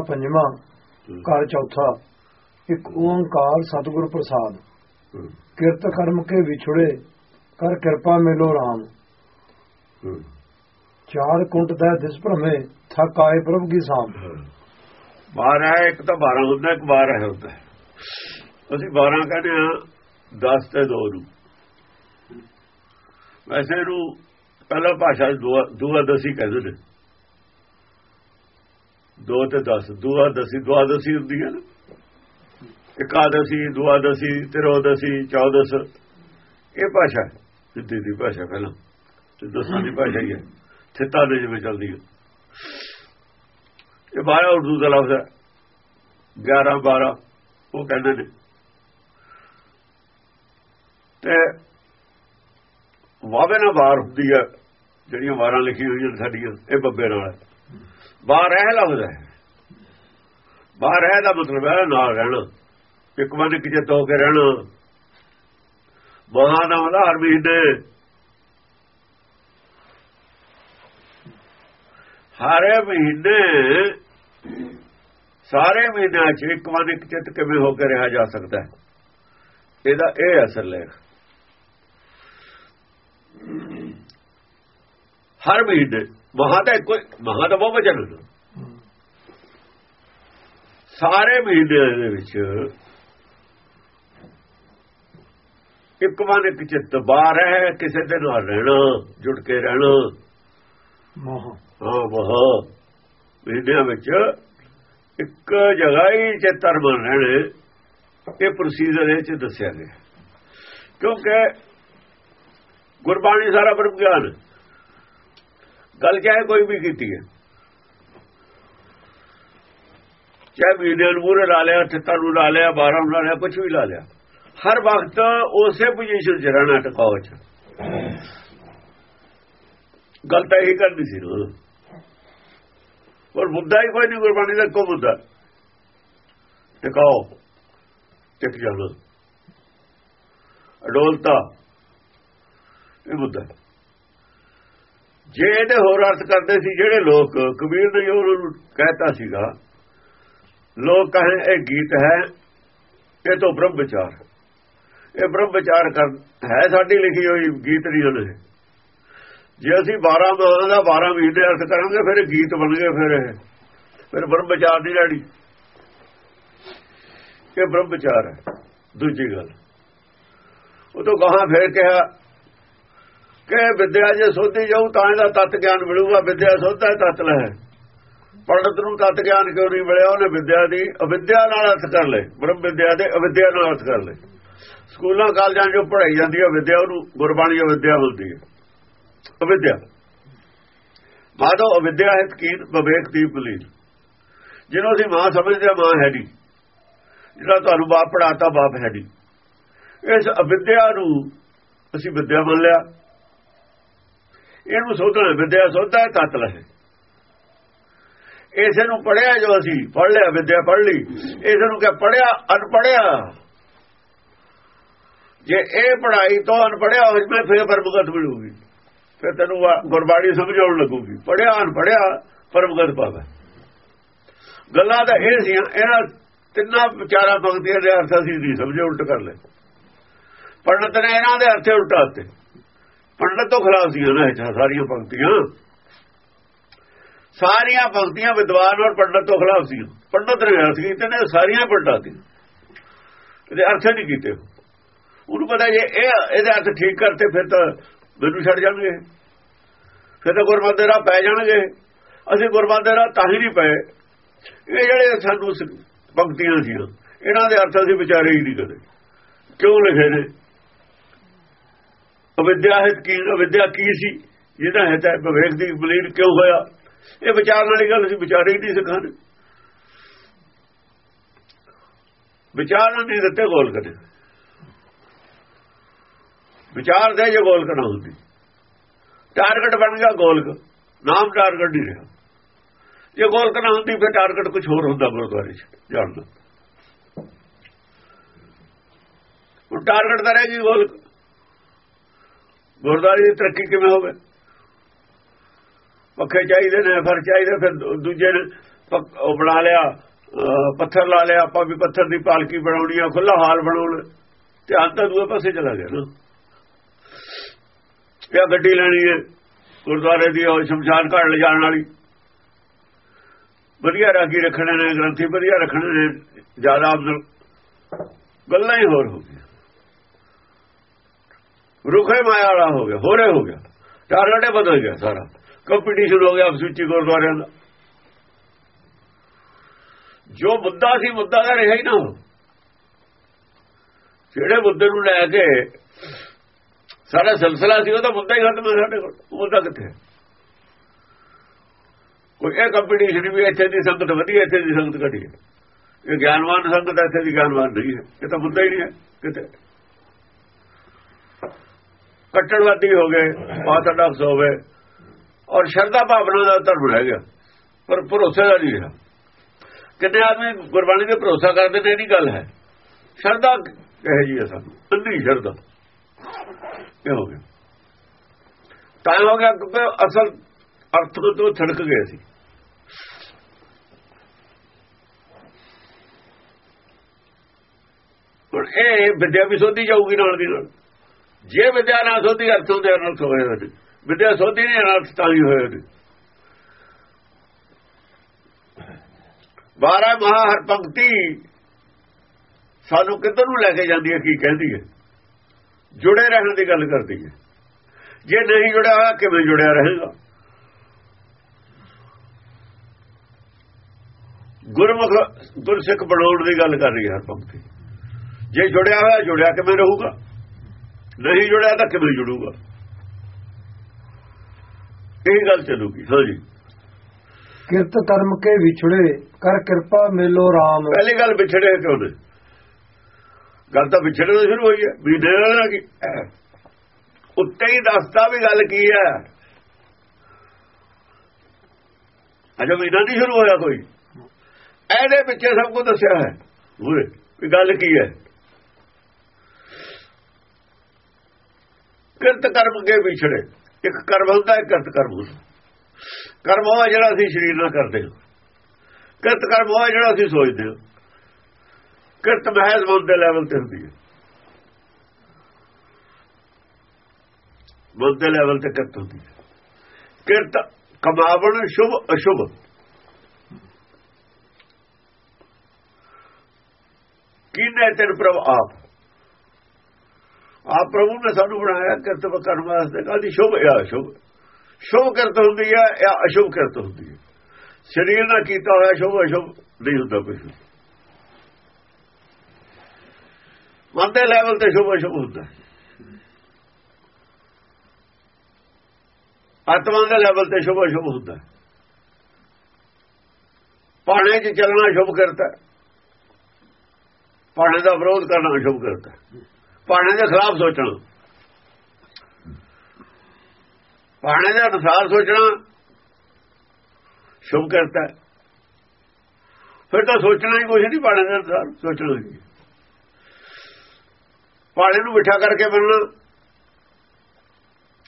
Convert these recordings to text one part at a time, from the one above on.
ਪੰਜਵਾਂ ਘਰ ਚੌਥਾ ਇੱਕ ਓੰਕਾਰ ਸਤਿਗੁਰ ਪ੍ਰਸਾਦ। ਕਿਰਤ ਕਰਮ ਕੇ ਵਿਛੜੇ ਕਰ ਕਿਰਪਾ ਮਿਲੋ RAM ਚਾਰ ਕੁੰਟ ਦਾ ਦਿਸ ਭ੍ਰਮੇ ਥਕ ਆਏ ਪ੍ਰਭ ਕੀ ਸਾਮ। ਹਾਂ। ਬਾਰ ਹੈ ਇੱਕ ਤਾਂ 12 ਹੁੰਦਾ ਇੱਕ 12 ਹੈ ਹੁੰਦਾ। ਅਸੀਂ 12 ਕਹਿੰਦੇ ਆ 10 ਤੇ 2 ਨੂੰ। ਵੈਸੇ ਇਹਨੂੰ ਪਹਿਲਾਂ ਭਾਸ਼ਾ ਦੁਆ ਦੁਆ ਦਸੀ ਕਹਿੰਦੇ ਨੇ। ਦੋ ਤੇ 10 ਦੁਆ ਦਸੀ ਦੁਆ ਦਸੀ ਹੁੰਦੀ ਹੈ ਨਾ। ਇਕਾਦਸੀ, ਦੁਆ ਦਸੀ, ਤਿਰੋਦਸੀ, ਚੌਦਸ। ਇਹ ਭਾਸ਼ਾ ਸਿੱਧੀ ਦੀ ਭਾਸ਼ਾ ਪਹਿਲਾਂ। ਤੇ ਦਸਾਂ ਦੀ ਭਾਸ਼ਾ ਹੀ ਹੈ ਥਿੱਤਾ ਦੇ ਜਿਵੇਂ ਚੱਲਦੀ ਹੈ। ਇਹ 12 ਉਰਦੂ ਦਾ ਲਫ਼ਜ਼ ਹੈ। 11 12 ਉਹ ਕਹਿੰਦੇ ਨੇ। ਤੇ ਵਾਵੇ ਨਾਲ ਵਾਰ ਹੁੰਦੀ ਹੈ, ਜਿਹੜੀਆਂ ਵਾਰਾਂ ਲਿਖੀਆਂ ਹੋਈਆਂ ਨੇ ਸਾਡੀਆਂ, ਇਹ ਬੱਬੇ ਨਾਲ ਹੈ। ਬਾਹਰ ਰਹਿ ਲਫ਼ਜ਼ ਬਾਹਰ ਰਹਿ ਦਾ ਮਤਲਬ ਹੈ ਨਾਲ ਰਹਿਣਾ। ਇੱਕ ਵਾਰ ਇੱਕ ਜਿੱਤ ਹੋ ਕੇ ਰਹਿਣਾ। ਮਹਾਂ ਦਾ ਹਰ ਮਹੀਨੇ ਹਰੇ ਮਹੀਨੇ, ਸਾਰੇ ਮਹੀਨਿਆਂ 'ਚ ਇੱਕ ਵਾਰ ਇੱਕ ਚਿੱਤ ਕਿਵੇਂ ਹੋ ਕੇ ਰਿਹਾ ਜਾ ਸਕਦਾ ਹੈ? ਇਹਦਾ ਇਹ ਅਸਰ ਲੇਖ ਹਰ ਮਹੀਨੇ ਮਹਾਂ ਦਾ ਕੋਈ ਮਹਾਂ ਦਾ ਬਹੁਤ ਵਚਨ ਹੈ। ਸਾਰੇ ਮਹੀਨਿਆਂ ਦੇ ਵਿੱਚ ਇੱਕ ਵਾਰ ਇੱਕ ਚਿੱਤ ਬਾਹਰ ਹੈ ਕਿਸੇ ਦੇ ਨਾਲ ਰਹਿਣਾ ਜੁੜ ਕੇ ਰਹਿਣਾ। ਮੋਹ। ਹਾਂ ਵਹ ਮਹੀਨਿਆਂ ਵਿੱਚ ਇੱਕ ਜਗ੍ਹਾ ਹੀ ਚੇਤਰ ਬਣ ਰਹਿਣੇ ਇਹ ਪ੍ਰੋਸੀਜਰ ਇਹ ਚ ਦੱਸਿਆ ਗਿਆ। ਕਿਉਂਕਿ ਗੁਰਬਾਣੀ ਸਾਰਾ ਬ੍ਰਹਮ ਗਿਆਨ ਹੈ। ਗੱਲ ਚਾਹੇ ਕੋਈ ਵੀ ਕੀਤੀ ਹੈ। ਚਾਹੇ ਮਹੀਨੇ ਨੂੰ ਮੂਰੇ ਲਾ ਲਿਆ ਚਿੱਤਰ ਨੂੰ ਲਾ ਲਿਆ ਬਾਰਾਂ ਨੂੰ ਲਾ ਲਿਆ ਕੁਝ ਵੀ ਲਾ ਲਿਆ। ਹਰ ਵਕਤ ਉਸੇ ਪੋਜੀਸ਼ਨ 'ਚ ਰਹਿਣਾ ਟਿਕਾਓ 'ਚ। ਗੱਲ ਤਾਂ ਇਹੀ ਕਰਨੀ ਸੀ ਨਾ ਪਰ ਮੁੱਦਾ ਹੀ ਕੋਈ ਨਹੀਂ ਗੁਰਬਾਣੀ ਦਾ ਕੋ ਮੁੱਦਾ। ਟਿਕਾਓ ਟਿਕ ਜਾਣਾ। ਅਡੋਲਤਾ, ਇਹ ਮੁੱਦਾ ਜੇ ਇਹਦੇ ਹੋਰ ਅਰਥ ਕਰਦੇ ਸੀ, ਜਿਹੜੇ ਲੋਕ, ਕਬੀਰ ਨੇ ਉਹਨਾਂ ਨੂੰ ਕਹਿਤਾ ਸੀਗਾ, ਲੋਕ ਕਹੇ, ਇਹ ਗੀਤ ਹੈ, ਇਹ ਤੋਂ ਬ੍ਰਹਮ ਵਿਚਾਰ ਇਹ ਬ੍ਰਹਮ ਵਿਚਾਰ ਕਰ ਹੈ ਸਾਡੀ ਲਿਖੀ ਹੋਈ ਗੀਤ ਨਹੀਂ ਉਹਨੇ ਜੇ ਅਸੀਂ 12 ਮਾਹਾਂ ਦਾ 12 ਮਹੀਨੇ ਅਰਥ ਕਰਾਂਗੇ, ਫਿਰ ਗੀਤ ਬਣ ਗਏ, ਫਿਰ ਇਹ, ਫਿਰ ਬ੍ਰਹਮ ਵਿਚਾਰ ਦੀ ਲੜੀ ਇਹ ਬ੍ਰਹਮ ਵਿਚਾਰ ਹੈ, ਦੂਜੀ ਗੱਲ। ਉਹ ਤੋਂ ਕਹਾ ਫਿਰ ਕਿਹਾ ਕਿ ਵਿਦਿਆ ਜੇ ਸੋਧੀ ਜਾਊ ਤਾਂ ਇਹਦਾ ਤਤ ਗਿਆਨ ਮਿਲੂਗਾ, ਵਿਦਿਆ ਸੋਧਾ ਤਤ ਲਹਿ ਪੰਡਤ ਨੂੰ ਤਤ ਗਿਆਨ ਕਿਉਂ ਨਹੀਂ ਮਿਲਿਆ? ਉਹਨੇ ਵਿਦਿਆ ਦੀ ਅਵਿਦਿਆ ਨਾਲ ਅਰਥ ਕਰ ਲਏ, ਬ੍ਰਹਮ ਵਿਦਿਆ ਦੇ ਅਵਿਦਿਆ ਨਾਲ ਅਰਥ ਕਰ ਲਏ। ਸਕੂਲਾਂ, ਕਾਲਜਾਂ 'ਚ ਜੋ ਪੜ੍ਹਾਈ ਜਾਂਦੀ ਹੈ ਵਿਦਿਆ ਉਹਨੂੰ ਗੁਰਬਾਣੀ ਅਵਿਦਿਆ ਹੁੰਦੀ ਹੈ। ਅਵਿਦਿਆ। ਮਾਦੋ ਅਵਿਦਿਆ ਹੈ ਤਕੀਨ ਵਿਵੇਕ ਦੀ ਬਲੀਨ ਜਿਹਨੂੰ ਅਸੀਂ ਮਾਂ ਸਮਝਦੇ ਹਾਂ, ਮਾਂ ਹੈ ਨਹੀਂ ਜਿਹੜਾ ਤੁਹਾਨੂੰ ਬਾਪ ਪੜਾਤਾ ਬਾਪ ਹੈ ਨਹੀਂ ਇਸ ਅਵਿਦਿਆ ਨੂੰ ਅਸੀਂ ਵਿਦਿਆ ਮੰਨ ਲਿਆ। ਇਹਨੂੰ ਸੋਧਣਾ, ਵਿਦਿਆ ਸੋਧਾ ਹੈ ਇਸੇ ਨੂੰ ਪੜਿਆ ਜੋ ਅਸੀਂ ਪੜ ਲਿਆ, ਵਿਦਿਆ ਪੜ ਲਈ। ਇਸੇ ਨੂੰ ਕਿ ਪੜਿਆ ਅਨਪੜਿਆ ਜੇ ਇਹ ਪੜਾਈ ਤੋਂ ਅਨਪੜਿਆ ਹੋ ਜਵੇ ਫਿਰ ਪਰਮਗਤ ਮਿਲੂਗੀ। ਫਿਰ ਤੈਨੂੰ ਗੁਰਬਾਣੀ ਸਮਝਾਉਣ ਲੱਗੂਗੀ। ਪੜਿਆ ਅਨਪੜਿਆ ਪਰਮਗਤ ਪਾਵੇ ਗੱਲਾਂ ਤਾਂ ਇਹ ਸੀ ਇਹਨਾਂ ਤਿੰਨਾਂ ਵਿਚਾਰਾਂ ਭਗਤੀਆਂ ਦੇ ਅਰਥ ਅਸੀਂ ਨਹੀਂ ਸਮਝੇ, ਉਲਟ ਕਰ ਲਏ। ਪੰਡਤ ਨੇ ਇਹਨਾਂ ਦੇ ਅਰਥੇ ਉਲਟਾਤੇ। ਪੰਡਤ ਤੋਂ ਖਿਲਾਫ ਸੀ ਨਾ ਇਹ ਸਾਰੀਆਂ ਪੰਕਤੀਆਂ। ਸਾਰੀਆਂ ਪੰਕਤੀਆਂ ਵਿਦਵਾਨ ਔਰ ਪੰਡਤ ਤੋਂ ਖਿਲਾਫ ਸੀ। ਪੰਡਤ ਨੇ ਅਰਥ ਕੀਤੇ ਨੇ, ਸਾਰੀਆਂ ਪਲਟਾਤੀ ਇਹਦੇ ਅਰਥ ਨਹੀਂ ਕੀਤੇ। ਉਹਨੂੰ ਪਤਾ ਜੇ ਇਹ, ਇਹਦੇ ਅਰਥ ਠੀਕ ਕਰਤੇ, ਫਿਰ ਤਾਂ ਮੈਨੂੰ ਛੱਡ ਜਾਣਗੇ। ਫਿਰ ਤਾਂ ਗੁਰਮਤਿ ਦੇ ਰਾਹ ਪੈ ਜਾਣਗੇ। ਅਸੀਂ ਗੁਰਮਤਿ ਦੇ ਰਾਹ ਤਾਂ ਹੀ ਨਹੀਂ ਪਏ। ਇਹ ਜਿਹੜੇ ਸਾਨੂੰ ਪੰਕਤੀਆਂ ਸੀ ਇਹਨਾਂ ਦੇ ਅਰਥ ਅਸੀਂ ਵਿਚਾਰੇ ਹੀ ਨਹੀਂ ਕਦੇ। ਕਿਉਂ ਲਿਖੇ ਨੇ? ਅਵਿਦਿਆ ਹੈ ਕੀ, ਅਵਿਦਿਆ ਕੀ ਸੀ? ਜਿਹਦਾ ਹੈ ਵਿਵੇਕ ਦੀ ਬਲੀਨ ਕਿਉਂ ਹੋਇਆ? ਇਹ ਵਿਚਾਰ ਵਾਲੀ ਗੱਲ ਅਸੀਂ ਵਿਚਾਰੇ ਹੀ ਨਹੀਂ ਸਿਖਾਣੇ ਵਿਚਾਰਨ ਨਹੀਂ ਦਿੱਤੇ ਗੋਲ ਕਦੇ ਵਿਚਾਰ ਦੇ ਜੇ ਗੋਲ ਕਰਨਾ ਹੁੰਦੀ। ਟਾਰਗੇਟ ਬਣ ਗਿਆ ਗੋਲਕ। ਨਾਮ ਟਾਰਗੇਟ ਨਹੀਂ ਰਿਹਾ। ਜੇ ਗੋਲ ਕਰਨਾ ਹੁੰਦੀ, ਫਿਰ ਟਾਰਗੇਟ ਕੁਝ ਹੋਰ ਹੁੰਦਾ ਗੁਰਦੁਆਰੇ 'ਚ ਜਾਣਦਾ ਉਹ ਟਾਰਗੇਟ ਤਾਂ ਗਈ ਗੋਲ ਗੁਰਦੁਆਰੇ ਦੀ ਤਰੱਕੀ ਕਿਵੇਂ ਹੋਵੇ? ਪੱਖੇ ਚਾਹੀਦੇ ਨੇ, ਫਰ ਚਾਹੀਦੇ, ਫਿਰ ਦੂਜੇ ਨੇ ਉਹ ਬਣਾ ਲਿਆ ਪੱਥਰ ਲਾ ਲਿਆ, ਆਪਾਂ ਵੀ ਪੱਥਰ ਦੀ ਪਾਲਕੀ ਬਣਾਉਣੀ ਆ ਖੁੱਲਾ ਹਾਲ ਬਣਾਉਣ। ਧਿਆਨ ਤਾਂ ਦੂਏ ਪਾਸੇ ਚਲਾ ਗਿਆ ਨਾ। ਇਹ ਗੱਡੀ ਲੈਣੀ ਹੈ? ਗੁਰਦੁਆਰੇ ਦੀ ਉਹ ਸ਼ਮਸ਼ਾਨ ਘਾਟ ਲਿਜਾਣ ਵਾਲੀ। ਵਧੀਆ ਰਾਗੀ ਰੱਖਣੇ ਨੇ, ਗ੍ਰੰਥੀ ਵਧੀਆ ਰੱਖਣੇ ਨੇ, ਜ਼ਿਆਦਾ ਆਮਦਨ ਗੱਲਾਂ ਹੀ ਹੋਰ ਹੋ ਗਈਆਂ। ਰੁਖੇ ਮਾਇਆ ਵਾਲਾ ਹੋ ਗਿਆ, ਹੋਰੇ ਹੋ ਗਿਆ। ਟਾਰਗੇਟ ਹੀ ਬਦਲ ਗਿਆ ਸਾਰਾ। ਕੰਪੀਟੀਸ਼ਨ ਹੋ ਗਿਆ ਸੂਚੀ ਗੁਰਦੁਆਰਿਆਂ ਦਾ। ਜੋ ਮੁੱਦਾ ਸੀ ਮੁੱਦਾ ਦਾ ਰਿਹਾ ਹੀ ਨਾ ਉਹ। ਜਿਹੜੇ ਮੁੱਦੇ ਨੂੰ ਲੈ ਕੇ ਸਾਰਾ ਸਿਲਸਿਲਾ ਸੀ ਉਹਦਾ ਮੁੱਦਾ ਹੀ ਖਤਮ ਹੈ ਸਾਡੇ ਕੋਲ। ਮੁੱਦਾ ਕਿੱਥੇ ਕੋਈ ਇਹ ਕੰਪੀਟੀਸ਼ਨ ਵੀ ਇੱਥੇ ਦੀ ਸੰਗਤ ਵਧੀਆ, ਇੱਥੇ ਦੀ ਸੰਗਤ ਘਟੀ ਹੈ ਇਹ ਗਿਆਨਵਾਨ ਸੰਗਤ ਇੱਥੇ ਦੀ ਗਿਆਨਵਾਨ ਨਹੀਂ ਹੈ। ਇਹ ਤਾਂ ਮੁੱਦਾ ਹੀ ਨਹੀਂ ਹੈ ਕਿਤੇ। ਕੱਟੜਵਾਦੀ ਹੋ ਗਏ ਆਰਥੋਡਾਕਸ ਹੋ ਗਏ ਔਰ ਸ਼ਰਧਾ ਭਾਵਨਾ ਦਾ ਧਰਮ ਰਹਿ ਗਿਆ ਪਰ ਭਰੋਸੇ ਦਾ ਨਹੀਂ ਰਿਹਾ ਕਿੰਨੇ ਆਦਮੀ ਗੁਰਬਾਣੀ ਤੇ ਭਰੋਸਾ ਕਰਦੇ ਨੇ ਇਹਦੀ ਗੱਲ ਹੈ ਸ਼ਰਧਾ ਕਹੇ ਜੀ ਹੈ ਸਾਨੂੰ ਅੰਧੀ ਸ਼ਰਧਾ ਇਹ ਹੋ ਗਿਆ ਤਾਂ ਹੋ ਗਿਆ ਕਿਉਂਕਿ ਅਸਲ ਅਰਥ ਤੋਂ ਛੜਕ ਗਏ ਸੀ ਹੁਣ ਇਹ ਵਿਦਿਆ ਵੀ ਸੋਧੀ ਜਾਊਗੀ ਨਾਲ ਦੀ ਨਾਲ ਜੇ ਵਿਦਿਆ ਨਾ ਸੋਧੀ, ਅਰਥ ਉਹਦੇ ਅਨਰਥ ਹੋਏ ਹੋਏ ਨੇ। ਵਿਦਿਆ ਸੋਧੀ ਨਹੀਂ, ਅਨਰਥ ਤਾਂ ਹੀ ਹੋਏ ਨੇ। ਬਾਰਾਂ ਮਹਾ ਹਰ ਪੰਕਤੀ ਸਾਨੂੰ ਕਿੱਧਰ ਨੂੰ ਲੈ ਕੇ ਜਾਂਦੀ ਹੈ, ਕੀ ਕਹਿੰਦੀ ਹੈ? ਜੁੜੇ ਰਹਿਣ ਦੀ ਗੱਲ ਕਰਦੀ ਹੈ। ਜੇ ਨਹੀਂ ਜੁੜਿਆ ਹੋਇਆ, ਕਿਵੇਂ ਜੁੜਿਆ ਰਹੇਗਾ? ਗੁਰਮੁਖ ਗੁਰਸਿੱਖ ਬਣਾਉਣ ਦੀ ਗੱਲ ਕਰ ਰਹੀ ਹੈ ਹਰ ਪੰਕਤੀ ਜੇ ਜੁੜਿਆ ਹੋਇਆ, ਜੁੜਿਆ ਕਿਵੇਂ ਰਹੂਗਾ? ਨਹੀਂ ਜੁੜਿਆ ਤਾਂ ਕਿਵੇਂ ਜੁੜੂਗਾ? ਇਹ ਗੱਲ ਚੱਲੂਗੀ ਹਾਂਜੀ ਕਿਰਤ ਕਰਮ ਕੇ ਵਿਛੜੇ ਕਰ ਕਿਰਪਾ ਮੇਲੋ RAM ਪਹਿਲੀ ਗੱਲ ਵਿਛੜੇ ਕਿਉਂ ਨੇ ਗੱਲ ਤਾਂ ਵਿਛੜੇ ਤੋਂ ਸ਼ੁਰੂ ਹੋਈ ਹੈ ਵੀ ਦੇਣਾ ਕੀ? ਉੱਤੇ ਹੀ ਦੱਸਦਾ ਵੀ ਗੱਲ ਕੀ ਹੈ। ਅਜੇ ਵੀ ਨਹੀਂ ਸ਼ੁਰੂ ਹੋਇਆ ਕੋਈ? ਇਹਦੇ ਪਿੱਛੇ ਸਭ ਕੁਝ ਦੱਸਿਆ ਹੈ। ਪੂਰੇ ਵੀ ਗੱਲ ਕੀ ਹੈ? ਕਿਰਤ ਕਰਮ ਕੇ ਵਿਛੜੇ ਇੱਕ ਕਰਮ ਹੁੰਦਾ, ਇੱਕ ਕਿਰਤ ਕਰਮ ਹੁੰਦਾ। ਕਰਮ ਉਹ ਜਿਹੜਾ ਅਸੀਂ ਸਰੀਰ ਨਾਲ ਕਰਦੇ ਹਾਂ। ਕਿਰਤ ਕਰਮ ਉਹ ਜਿਹੜਾ ਅਸੀਂ ਸੋਚਦੇ ਹਾਂ। ਕਿਰਤ ਮਹਿਜ਼ ਮਨ ਦੇ ਲੈਵਲ ਤੇ ਹੁੰਦੀ ਹੈ। ਮਨ ਦੇ ਲੈਵਲ ਤੇ ਕਿਰਤ ਹੁੰਦੀ ਹੈ। ਕਿਰਤ ਕਮਾਵਣ ਸ਼ੁਭ, ਅਸ਼ੁਭ। ਕਿਨੇ ਤੇਰੇ ਪ੍ਰਭ ਆਪ। ਆਪ ਪ੍ਰਭੂ ਨੇ ਸਾਨੂੰ ਬਣਾਇਆ ਕਿਰਤ ਕਰਨ ਵਾਸਤੇ। ਕਾਦੀ ਸ਼ੁਭ ਹੈ ਅਸ਼ੁਭ ਸ਼ੁਭ। ਕਿਰਤ ਹੁੰਦੀ ਹੈ ਜਾਂ ਅਸ਼ੁਭ ਕਿਰਤ ਹੁੰਦੀ ਹੈ। ਸਰੀਰ ਨਾਲ ਕੀਤਾ ਹੋਇਆ ਸ਼ੁਭ, ਅਸ਼ੁਭ ਨਹੀਂ ਹੁੰਦਾ ਕੁਝ ਮਨ ਦੇ ਲੈਵਲ ਤੇ ਸ਼ੁਭ, ਅਸ਼ੁਭ ਹੁੰਦਾ। ਆਤਮਾ ਦੇ ਲੈਵਲ ਤੇ ਸ਼ੁਭ, ਅਸ਼ੁਭ ਹੁੰਦਾ। ਪਾਣੇ 'ਚ ਚੱਲਣਾ ਸ਼ੁਭ ਕਰਤਾ। ਪਾਣੇ ਦਾ ਵਿਰੋਧ ਕਰਨਾ ਸ਼ੁਭ ਕਰਤਾ। ਪਾਣੇ ਦੇ ਖਿਲਾਫ ਸੋਚਣਾ। ਪਾਣੇ ਦੇ ਅਨੁਸਾਰ ਸੋਚਣਾ, ਸ਼ੁਭ ਕਰਤਾ ਫਿਰ ਤਾਂ ਸੋਚਣਾ ਹੀ ਕੁਝ ਨਹੀਂ, ਪਾਣੇ ਦੇ ਅਨੁਸਾਰ ਸੋਚਣਾ ਜੀ ਪਾਣੇ ਨੂੰ ਮਿੱਠਾ ਕਰਕੇ ਬਣਨਾ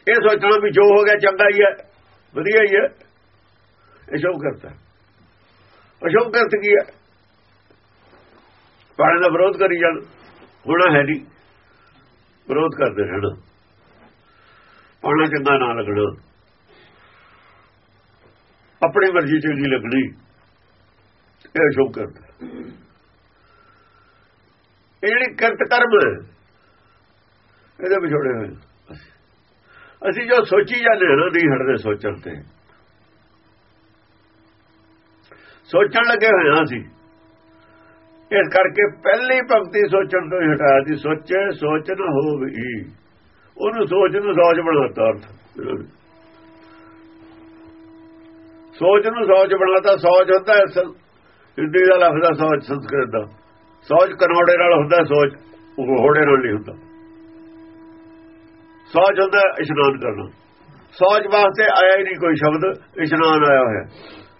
ਇਹ ਸੋਚਣਾ ਵੀ ਜੋ ਹੋ ਗਿਆ ਚੰਗਾ ਹੀ ਹੈ, ਵਧੀਆ ਹੀ ਹੈ। ਇਹ ਸ਼ੁਭ ਕਰਤਾ ਅਸ਼ੁਭ ਕਰਤ ਕੀ ਹੈ? ਪਾਣੇ ਦਾ ਵਿਰੋਧ ਕਰੀ ਜਾਣ, ਹੋਣਾ ਹੈ ਨਹੀਂ। ਵਿਰੋਧ ਕਰਦੇ ਰਹਿਣਾ। ਪਾਣਾ ਚੰਗਾ ਨਾ ਲੱਗਣਾ। ਆਪਣੀ ਮਰਜ਼ੀ ਚੰਗੀ ਲੱਗਣੀ। ਇਹ ਸ਼ੁਭ ਕਰਦਾ ਇਹ ਜਿਹੜੀ ਕਰਤ ਕਰਮ ਹੈ, ਇਹਦੇ ਵਿਛੋੜੇ ਹੋਏ। ਅਸੀਂ ਜੋ ਸੋਚੀ ਜਾਂਦੇ ਹਾਂ ਨਹੀਂ ਹਟਦੇ ਸੋਚਣ ਤੇ। ਸੋਚਣ ਲੱਗੇ ਹੋਏ ਹਾਂ ਅਸੀਂ। ਇਸ ਕਰਕੇ ਪਹਿਲੀ ਪੰਕਤੀ ਸੋਚਣ ਤੋਂ ਹੀ ਹਟਾਇਆ ਸੀ ਸੋਚੇ, ਸੋਚ ਨਾ ਹੋਵੇ। ਉਹਨੂੰ ਸੋਚ ਨੂੰ ਸੋਚ ਬਣਾਤਾ ਅਰਥ। ਸੋਚ ਨੂੰ ਸੋਚ ਬਣਾਤਾ, ਸੋਚ ਹੁੰਦਾ ਹੈ ਹਿੰਦੀ ਦਾ ਲਫ਼ਜ਼ ਆ, ਸੋਚ ਸੰਸਕ੍ਰਿਤ ਦਾ। ਸੋਚ ਕਨੌੜੇ ਨਾਲ ਹੁੰਦਾ, ਸੋਚ ਹੋੜੇ ਨਾਲ ਨਹੀਂ ਹੁੰਦਾ। ਸੋਚ ਹੁੰਦਾ ਇਸ਼ਨਾਨ ਕਰਨਾ। ਸੋਚ ਵਾਸਤੇ ਆਇਆ ਹੀ ਨਹੀਂ ਕੋਈ ਸ਼ਬਦ, ਇਸ਼ਨਾਨ ਆਇਆ ਹੋਇਆ।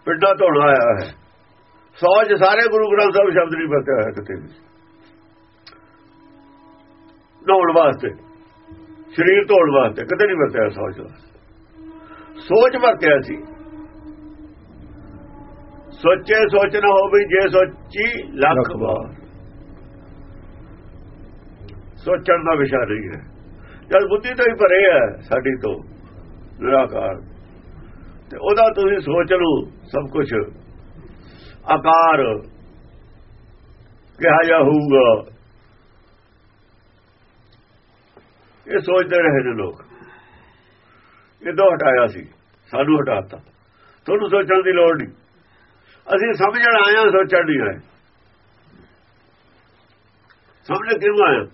ਪਿੰਡਾ ਧੋਣਾ ਆਇਆ ਹੈ ਸੋਚ ਸਾਰੇ ਗੁਰੂ ਗ੍ਰੰਥ ਸਾਹਿਬ ਸ਼ਬਦ ਨਹੀਂ ਵਰਤਿਆ ਹੋਇਆ ਕਿਤੇ ਵੀ। ਨਹਾਉਣ ਵਾਸਤੇ ਸਰੀਰ ਧੋਣ ਵਾਸਤੇ ਕਿਤੇ ਨਹੀਂ ਵਰਤਿਆ ਸੋਚ ਵਾਸਤੇ ਸੋਚ ਵਰਤਿਆ ਸੀ। ਸੋਚੇ ਸੋਚ ਨਾ ਹੋਵੇ ਜੇ ਸੋਚੀ ਲੱਖ ਵਾਰ। ਸੋਚਣ ਦਾ ਵਿਸ਼ਾ ਨਹੀਂ ਹੈ। ਜਦ ਬੁੱਧੀ ਤੋਂ ਹੀ ਭਰੇ ਹੈ ਸਾਡੀ ਤੋਂ ਨਿਰਾਕਾਰ। ਤੇ ਉਹਦਾ ਤੁਸੀਂ ਸੋਚ ਲਓ ਸਭ ਕੁਝ ਆਕਾਰ ਕਿਹਾ ਜਾ ਹੋਊਗਾ। ਇਹ ਸੋਚਦੇ ਰਹੇ ਨੇ ਲੋਕ। ਇਹ ਹਟਾਇਆ ਸੀ। ਸਾਨੂੰ ਹਟਾਤਾ। ਤੁਹਾਨੂੰ ਸੋਚਣ ਦੀ ਲੋੜ ਨਹੀਂ। ਅਸੀਂ ਸਮਝਣ ਆਇਆ ਸੋਚਣ ਨਹੀਂ ਆਏ। ਸਮਝਣ ਕਿਉਂ ਆਇਆ